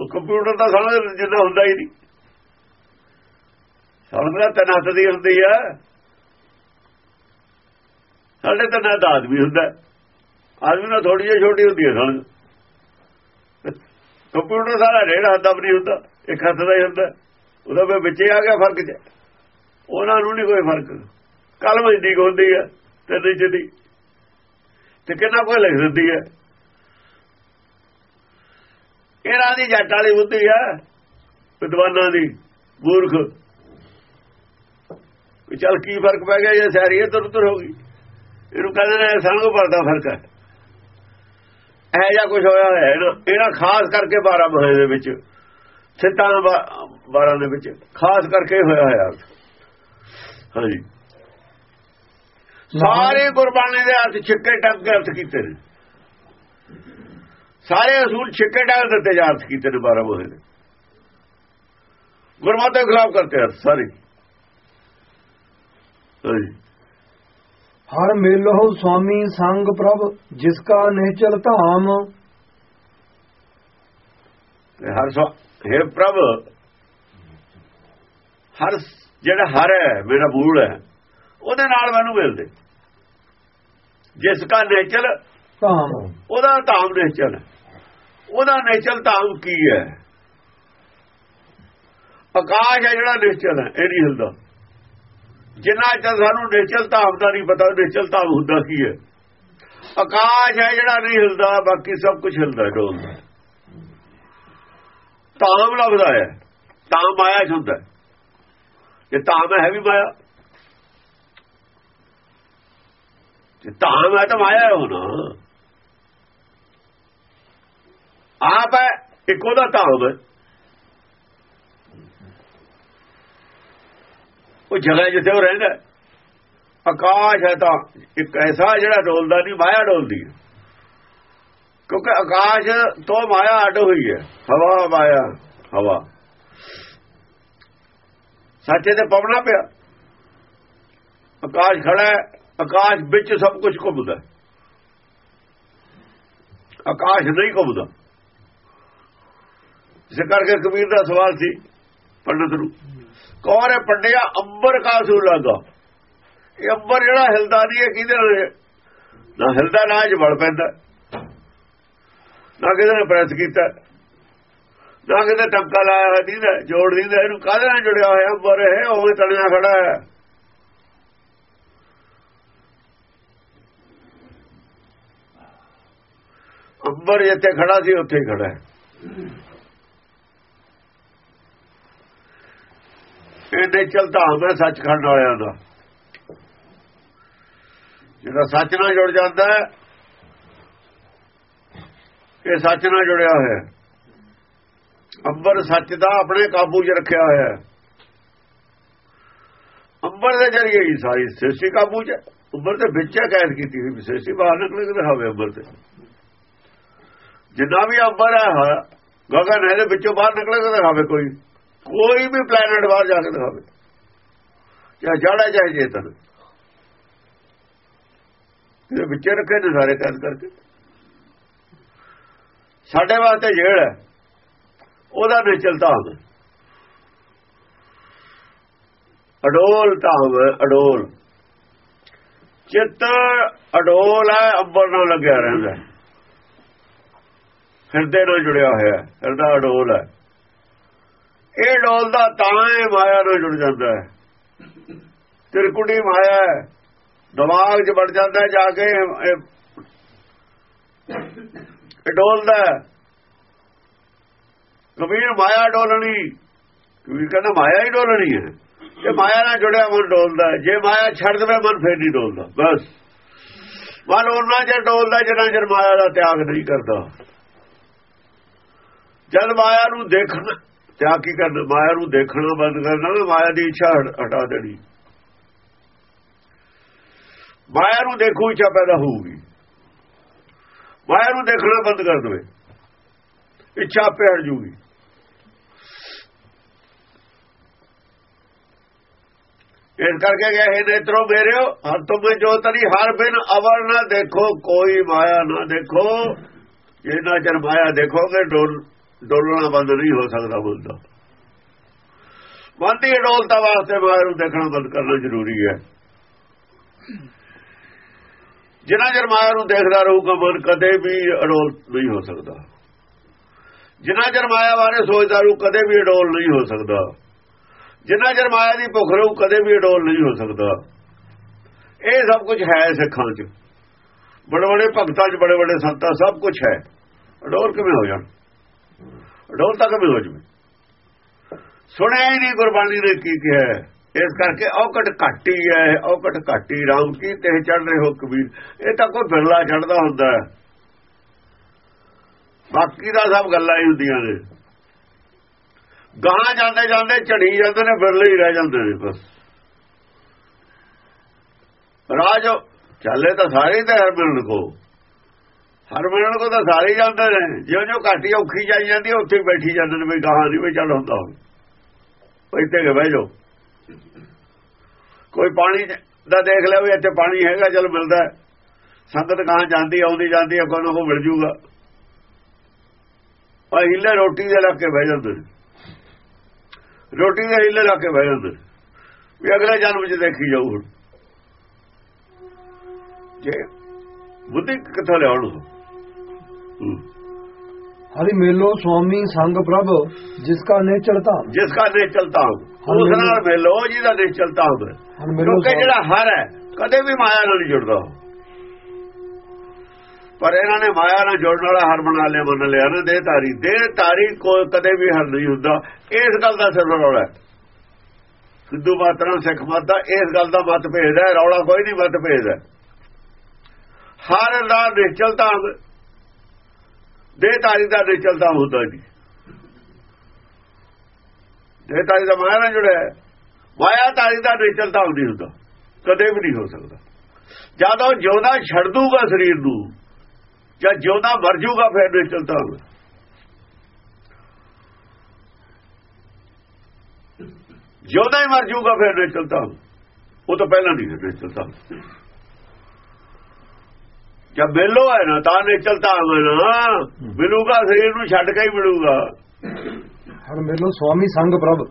ਉਹ ਕੰਪਿਊਟਰ ਦਾ ਸਮਝ ਜਿੰਨਾ ਹੁੰਦਾ ਹੀ ਨਹੀਂ। ਸਮਝਦਾ ਹੱਥ ਦੀ ਹੁੰਦੀ ਆ। ਸਾਡੇ ਤਾਂ ਨਾ ਦਾਦ ਵੀ ਹੁੰਦਾ। ਆਦਮੀ ਨਾਲ ਥੋੜੀ ਜਿਹੀ ਛੋਟੀ ਹੁੰਦੀ ਹੈ ਸਮਝ ਕੰਪਿਊਟਰ ਸਾਰਾ ਡੇਢ ਹੱਥ ਦਾ ਵੀ ਨਹੀਂ ਹੁੰਦਾ, ਇੱਕ ਹੱਥ ਦਾ ਹੀ ਹੁੰਦਾ। ਉਹਦਾ ਵੀ ਵਿੱਚੇ ਆ ਗਿਆ ਫ਼ਰਕ ਚ ਉਹਨਾਂ ਨੂੰ ਨਹੀਂ ਕੋਈ ਫ਼ਰਕ। ਕਲਮ ਇੰਨੀ ਹੁੰਦੀ ਹੈ ਤੇ ਨੀਚੇ ਦੀ। ਤੇ ਕਿੰਨਾ ਕੋਈ ਲਿਖ ਦਿੰਦੀ ਹੈ? ਇਹਨਾਂ ਦੀ ਜੱਟ ਵਾਲੀ ਬੁੱਧੀ ਹੈ, ਵਿਦਵਾਨਾਂ ਦੀ, ਮੂਰਖ। ਵੀ ਚੱਲ ਕੀ ਫ਼ਰਕ ਪੈ ਗਿਆ ਜੇ ਸਾਰੀ ਇੱਧਰ ਉੱਧਰ ਹੋ ਗਈ? ਇਹਨੂੰ ਕਹਿੰਦੇ ਨੇ ਸਾਨੂੰ ਪਰਦਾ ਫ਼ਰਕ ਹੈ। ਇਹ ਜਾਂ ਕੁਝ ਹੋਇਆ ਹੈ ਇਹਨਾਂ ਇਹਨਾਂ ਖਾਸ ਕਰਕੇ 12 ਮਹੀਨੇ ਦੇ ਵਿੱਚ ਸਿੱਟਾਂ 12 ਦੇ ਵਿੱਚ, ਖਾਸ ਕਰਕੇ ਹੋਇਆ ਹੋਇਆ। ਹਾਂਜੀ। ਸਾਰੇ ਗੁਰਬਾਣੀ ਦੇ ਅਰਥ ਛਿੱਕੇ ਟੱਕ ਕੇ ਅਰਥ ਕੀਤੇ ਨੇ। ਸਾਰੇ ਅਸੂਲ ਛਿੱਕੇ ਟੱਕ ਦਿੱਤੇ ਜਾ ਅਰਥ ਕੀਤੇ ਨੇ 12 ਮੋਹੇ ਨੇ। ਗੁਰਮਤਿ ਦੇ ਖਿਲਾਫ ਕਰਤੇ ਅਰਥ ਸਾਰੇ। ਹਰ ਮੇਲੋ ਸੁਆਮੀ ਸੰਗ ਪ੍ਰਭ ਜਿਸ ਕਾ ਨਿਹਚਲ ਧਾਮ। ਤੇ ਹਰ ਸੋ ਹੈ ਪ੍ਰਭ ਹਰ ਜਿਹੜਾ ਹਰ ਹੈ ਮੇਰਾ ਮੂਲ ਹੈ ਉਹਦੇ ਨਾਲ ਮੈਨੂੰ ਮਿਲਦੇ। ਜਿਸ ਕਾ ਨੇਚਰ ਧਾਮ। ਉਹਦਾ ਧਾਮ ਨੇਚਰ ਉਹਦਾ ਨੇਚਰ ਧਾਮ ਕੀ ਹੈ? ਆਕਾਸ਼ ਹੈ ਜਿਹੜਾ ਨੇਚਰ ਹੈ ਇਹ ਨਹੀਂ ਹਿਲਦਾ। ਜਿੰਨਾ ਚਿਰ ਸਾਨੂੰ ਨੇਚਰ ਧਾਮ ਦਾ ਨਹੀਂ ਪਤਾ ਨੇਚਰ ਧਾਮ ਹੁੰਦਾ ਕੀ ਹੈ? ਆਕਾਸ਼ ਹੈ ਜਿਹੜਾ ਨਹੀਂ ਹਿਲਦਾ ਬਾਕੀ ਸਭ ਕੁਝ ਹਿਲਦਾ ਡੋਲਦਾ ਤਾਮ ਲੱਭਦਾ ਹੈ। ਤਾਮ ਮਾਇਆ ਹੁੰਦਾ ਇਹ ਤਾਮ ਹੈ ਵੀ ਮਾਇਆ। ਤੇ ਤਾਮ ਹੈ ਤਾਂ ਮਾਇਆ ਹੈ ਹੁਣ ਆਪ ਹੈ, ਇੱਕ ਉਹਦਾ ਧਾਮ ਹੈ ਉਹ ਜਗ੍ਹਾ ਜਿੱਥੇ ਉਹ ਰਹਿੰਦਾ ਆਕਾਸ਼ ਹੈ ਤਾਂ ਇੱਕ ਐਸਾ ਜਿਹੜਾ ਡੋਲਦਾ ਨਹੀਂ, ਮਾਇਆ ਡੋਲਦੀ ਹੈ। ਕਿਉਂਕਿ ਆਕਾਸ਼ ਤੋਂ ਮਾਇਆ ਅੱਡ ਹੋਈ ਹੈ। ਹਵਾ, ਮਾਇਆ, ਹਵਾ। ਸੱਚੇ ਤੇ ਪਵਣਾ ਪਿਆ। ਆਕਾਸ਼ ਖੜਾ ਹੈ ਆਕਾਸ਼ ਵਿੱਚ ਸਭ ਕੁਝ ਘੁੰਮਦਾ ਆਕਾਸ਼ ਨਹੀਂ ਘੁੰਮਦਾ। ਇਸ ਕਰਕੇ ਕਬੀਰ ਦਾ ਸਵਾਲ ਸੀ ਪੰਡਤ ਨੂੰ, ਕੌਣ ਹੈ ਪੰਡਿਆ? ਅੰਬਰ ਕਾਸੂ ਲੱਗਾ ਇਹ ਅੰਬਰ ਜਿਹੜਾ ਹਿਲਦਾ ਨਹੀਂ ਹੈ, ਕਿਹਦੇ ਨਾਲ ਨਾ ਹਿਲਦਾ, ਨਾ ਚ ਬਲ ਪੈਂਦਾ। ਨਾ ਕਿਤੇ ਨੇ ਪ੍ਰੈਸ ਕੀਤਾ। ਨਾ ਕਿਤੇ ਟੰਕਾ ਲਾਇਆ ਹੋਇਆ ਨਹੀਂ ਜੋੜ ਦੀਦਾ, ਇਹਨੂੰ ਕਾਹਦੇ ਨਾਲ ਜੁੜਿਆ ਹੋਇਆ? ਅੰਬਰ ਇਹ ਉਵੇਂ ਤਣਿਆ ਖੜਾ ਹੈ। ਅੰਬਰ ਜਿੱਥੇ ਖੜਾ ਸੀ, ਉੱਥੇ ਹੀ ਖੜਾ ਹੈ। ਇਹਦੇ ਚਲਦਾ ਹੁੰਦਾ ਸੱਚਖੰਡ ਵਾਲਿਆਂ ਦਾ। ਜਿਹੜਾ ਸੱਚ ਨਾਲ ਜੁੜ ਜਾਂਦਾ ਹੈ, ਇਹ ਸੱਚ ਨਾਲ ਜੁੜਿਆ ਹੋਇਆ ਹੈ। ਅੰਬਰ ਸੱਚ ਦਾ ਆਪਣੇ ਕਾਬੂ 'ਚ ਰੱਖਿਆ ਹੋਇਆ ਹੈ। ਅੰਬਰ ਦੇ ਜਰੀਏ ਹੀ ਸਾਰੀ ਸ੍ਰਿਸ਼ਟੀ ਕਾਬੂ 'ਚ ਅੰਬਰ ਦੇ ਵਿੱਚ ਕੈਦ ਕੀਤੀ ਹੋਈ, ਸ੍ਰਿਸ਼ਟੀ ਬਾਹਰ ਨਿਕਲ ਕੇ ਹਵੇ ਅੰਬਰ ਤੇ। ਜਿੰਨਾ ਵੀ ਅੰਬਰ ਹੈ। ਗਗਨ ਇਹਦੇ ਵਿੱਚੋਂ ਬਾਹਰ ਨਿਕਲੇ ਕਿਤੇ ਹਵੇ ਕੋਈ। ਕੋਈ ਵੀ ਪਲੈਨਟ ਬਾਹਰ ਜਾ ਕੇ ਦਿਖਾਵੇ। ਜਾਂ ਜਾੜਾ ਚਾਹੇ ਚੇਤਨ ਇਹ ਵਿੱਚ ਰੱਖੇ ਨੇ ਸਾਰੇ ਕੈਦ ਕਰਕੇ। ਸਾਡੇ ਵਾਸਤੇ ਜੇੜ ਹੈ। ਉਹਦਾ ਨੇ ਚਲਦਾ ਹੁੰਦਾ ਅਡੋਲ ਧਾਮ ਅਡੋਲ। ਚਿੱਤ ਅਡੋਲ ਹੈ, ਅੰਬਰ ਨਾਲ ਲੱਗਿਆ ਰਹਿੰਦਾ ਹਿਰਦੇ ਨਾਲ ਜੁੜਿਆ ਹੋਇਆ ਹਿਰਦਾ ਡੋਲ ਹੈ। ਇਹ ਡੋਲਦਾ ਤਾਂ ਇਹ ਮਾਇਆ ਨਾਲ ਜੁੜ ਜਾਂਦਾ ਹੈ। ਤਿਰਕੁੜੀ ਮਾਇਆ ਹੈ, ਦਿਮਾਗ 'ਚ ਵੜ ਜਾਂਦਾ ਜਾ ਕੇ ਇਹ ਡੋਲਦਾ ਕਬੀਰ ਮਾਇਆ ਡੋਲਣੀ, ਕਬੀਰ ਕਹਿੰਦਾ ਮਾਇਆ ਹੀ ਡੋਲਣੀ ਹੈ। ਜੇ ਮਾਇਆ ਨਾਲ ਜੁੜਿਆ ਮਨ ਡੋਲਦਾ ਜੇ ਮਾਇਆ ਛੱਡ ਦੇਵੇ ਮਨ ਫੇਰ ਨਹੀਂ ਡੋਲਦਾ, ਬਸ। ਮਨ ਉਹਨਾਂ ਜੇ ਡੋਲਦਾ ਜਿੰਨਾ ਚਿਰ ਮਾਇਆ ਦਾ ਤਿਆਗ ਨਹੀਂ ਕਰਦਾ। ਜਦ ਮਾਇਆ ਨੂੰ ਦੇਖਣਾ ਤਿਆਗ ਕੀ ਕਰਨਾ? ਮਾਇਆ ਨੂੰ ਦੇਖਣਾ ਬੰਦ ਕਰਨਾ ਮਾਇਆ ਦੀ ਇੱਛਾ ਹਟਾ ਦੇਣੀ। ਮਾਇਆ ਨੂੰ ਦੇਖੂ ਇੱਛਾ ਪੈਦਾ ਹੋਊਗੀ। ਮਾਇਆ ਨੂੰ ਦੇਖਣਾ ਬੰਦ ਕਰ ਦੇਵੇ। ਇੱਛਾ ਆਪੇ ਹਟ ਜੂਗੀ। ਇਸ ਕਰਕੇ ਗਿਆ ਹੈ ਨੇਤਰੋ ਮੇਰਿਓ, ਹਰ ਤੁਮੇ ਜੋ ਤਰੀ, ਹਰ ਬਿਨ ਅਵਰ ਨਾ ਦੇਖੋ, ਕੋਈ ਮਾਇਆ ਨਾ ਦੇਖੋ। ਜਿੰਨਾ ਚਿਰ ਮਾਇਆ ਦੇਖੋਗੇ, ਡੋਲ ਡੋਲਣਾ ਬੰਦ ਨਹੀਂ ਹੋ ਸਕਦਾ ਬੰਦਾ ਬੰਦੀ ਡੋਲਤਾ ਵਾਸਤੇ ਮਾਇਆ ਨੂੰ ਦੇਖਣਾ ਬੰਦ ਕਰਨਾ ਜ਼ਰੂਰੀ ਹੈ। ਜਿੰਨਾ ਚਿਰ ਮਾਇਆ ਨੂੰ ਦੇਖਦਾ ਰਹੂਗਾ ਮਨ ਕਦੇ ਵੀ ਅਡੋਲ ਨਹੀਂ ਹੋ ਸਕਦਾ। ਜਿੰਨਾ ਚਿਰ ਮਾਇਆ ਬਾਰੇ ਸੋਚਦਾ ਰਹੂ, ਕਦੇ ਵੀ ਅਡੋਲ ਨਹੀਂ ਹੋ ਸਕਦਾ। ਜਿੰਨਾ ਚਿਰ ਮਾਇਆ ਦੀ ਭੁੱਖ ਰਹੂ, ਕਦੇ ਵੀ ਅਡੋਲ ਨਹੀਂ ਹੋ ਸਕਦਾ। ਇਹ ਸਭ ਕੁਝ ਹੈ ਸਿੱਖਾਂ 'ਚ। ਬੜੇ ਬੜੇ ਭਗਤਾਂ 'ਚ ਬੜੇ ਬੜੇ ਸੰਤਾਂ, ਸਭ ਕੁਝ ਹੈ। ਅਡੋਲ ਕਿਵੇਂ ਹੋ ਜਾਣ? ਅਡੋਲ ਤੱਕ ਕਿਵੇਂ ਹੋ ਜਵੇ। ਸੁਣਿਆ ਹੀ ਨਹੀਂ ਗੁਰਬਾਣੀ ਨੇ ਕੀ ਕਿਹਾ ਇਸ ਕਰਕੇ ਔਕਟ ਘਾਟੀ ਹੈ ਔਕਟ ਘਾਟੀ ਰਾਮ ਕੀ ਤੇ ਚੜ ਰਹੇ ਹੋ ਕਬੀਰ? ਇਹ ਤਾਂ ਕੋਈ ਬਿਰਲਾ ਚੜਦਾ ਹੁੰਦਾ ਬਾਕੀ ਦਾ ਸਭ ਗੱਲਾਂ ਹੀ ਹੁੰਦੀਆਂ ਨੇ। ਗਾਂ ਜਾਂਦੇ ਜਾਂਦੇ ਝੜੀ ਜਾਂਦੇ ਨੇ ਬਿਰਲੇ ਹੀ ਰਹਿ ਜਾਂਦੇ ਨੇ ਬਸ। ਰਾਜ, ਚੱਲੇ ਤਾਂ ਸਾਰੇ ਤੇ ਹਰ ਮਿਲਣ ਕੋ। ਹਰ ਮਿਲਣ ਕੋ ਤਾਂ ਸਾਰੇ ਹੀ ਜਾਂਦੇ ਨੇ। ਜਿਉਂ ਜਿਉਂ ਘਾਟੀ ਔਖੀ ਜਾਈ ਜਾਂਦੀ ਹੈ, ਉੱਥੇ ਹੀ ਬੈਠੀ ਜਾਂਦੇ ਨੇ ਵੀ ਗਾਹਾਂ ਨਹੀਂ ਵੀ ਚੱਲ ਹੁੰਦਾ ਹੋਵੇ। ਇੱਥੇ ਕੇ ਬਹਿ ਜਾਓ। ਕੋਈ ਪਾਣੀ ਦਾ ਦੇਖ ਲਿਆ ਵੀ ਇੱਥੇ ਪਾਣੀ ਹੈਗਾ ਚਲ ਮਿਲਦਾ ਸੰਗਤ ਗਾਹਾਂ ਜਾਂਦੀ ਆਉਂਦੀ ਜਾਂਦੀ ਹੈ ਕੋਈ ਨਾ ਮਿਲ ਜੂਗਾ। ਆ ਹਿੱਲੇ ਰੋਟੀ ਦੇ ਲਾ ਕੇ ਬਹਿ ਜਾਂਦੇ ਰੋਟੀ ਦੇ ਹਿੱਲੇ ਲਾ ਕੇ ਬਹਿ ਜਾਂਦੇ ਵੀ ਅਗਲੇ ਜਨਮ 'ਚ ਦੇਖੀ ਜਾਊ ਹੁਣ। ਜੇ ਬੁੱਧੀ ਕਿੱਥੋਂ ਲਿਆਉਣ ਹੂੰ। ਹਰੀ ਮੇਲੋ ਸੁਆਮੀ ਸੰਗ ਪ੍ਰਭ ਜਿਸ ਕਾ ਨੇ ਚਲਤਾ। ਜਿਸ ਦਾ ਨਹੀਂ ਚਲਤਾ ਉਸ ਨਾਲ ਮਿਲੋ ਜਿਹਦਾ ਨਹੀਂ ਚਲਤਾ ਹੁੰਦਾ ਕਿਉਂਕਿ ਜਿਹੜਾ ਹਰ ਹੈ ਕਦੇ ਵੀ ਮਾਇਆ ਨਾਲ ਨਹੀਂ ਜੁੜਦਾ। ਪਰ ਇਹਨਾਂ ਨੇ ਮਾਇਆ ਨਾਲ ਜੁੜਨ ਵਾਲਾ ਹਰ ਬਣਾ ਲਿਆ ਮੰਨ ਲਿਆ ਨਾ ਦੇਹ ਧਾਰੀ। ਦੇਹ ਧਾਰੀ ਕੋਈ ਕਦੇ ਵੀ ਹਰ ਨਹੀਂ ਹੁੰਦਾ। ਇਸ ਗੱਲ ਦਾ ਸਿਰ ਰੌਲਾ ਸਿੱਧੂ ਮਾਤਰਾ ਸਿੱਖ ਮਤ ਦਾ ਇਸ ਗੱਲ ਦਾ ਮਤ ਭੇਜਦਾ ਰੌਲਾ ਕੋਈ ਨਹੀਂ ਮਤ ਭੇਜਦਾ ਹਰ ਦਾ ਨਿਸ਼ਚਲਤਾ ਦੇਹ ਧਾਰੀ ਦਾ ਨਿਸ਼ਚਲਤਾ ਹੁੰਦਾ ਜੀ ਦੇਹ ਦਾ ਮਾਇਆ ਨਾਲ ਜੁੜਿਆ ਮਾਇਆ ਤਾਰੀ ਦਾ ਨਿਸ਼ਚਲਤਾ ਨਹੀਂ ਹੁੰਦਾ। ਕਦੇ ਵੀ ਨਹੀਂ ਹੋ ਸਕਦਾ। ਜਦੋਂ ਜਿਉਂਦਾ ਛੱਡ ਦੂਗਾ ਸਰੀਰ ਨੂੰ, ਜਾਂ ਜਿਉਂਦਾ ਮਰ ਜਾਊਗਾ ਫਿਰ ਨਿਸ਼ਚਲਤਾ ਹੋਵੇ ਜਿਉਂਦਾ ਹੀ ਮਰ ਜਾਊਗਾ ਫਿਰ ਨਿਸ਼ਚਲਤਾ ਹੋਵੇ। ਉਹ ਤਾਂ ਪਹਿਲਾਂ ਨਹੀਂ ਨਿਸ਼ਚਲਤਾ ਜਦ ਮਿਲੋ ਹੈ ਨਾ ਤਾਂ ਨਿਸ਼ਚਲਤਾ ਹੋਵੇ ਨਾ। ਮਿਲੂਗਾ ਸਰੀਰ ਨੂੰ ਛੱਡ ਕੇ ਹੀ ਮਿਲੂਗਾ। ਹਰ ਮੇਲੋ ਸੁਆਮੀ ਸੰਗ ਪ੍ਰਭ।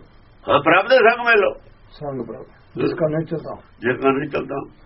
ਹਾਂ ਪ੍ਰਭ ਦੇ ਸੰਗ ਮਿਲੋ। ਸੰਗ ਪ੍ਰਭ ਜਿਸ ਕਾ ਨੇ ਚਲਤਾ ਜੇ ਨਹੀਂ ਚਲਦਾ।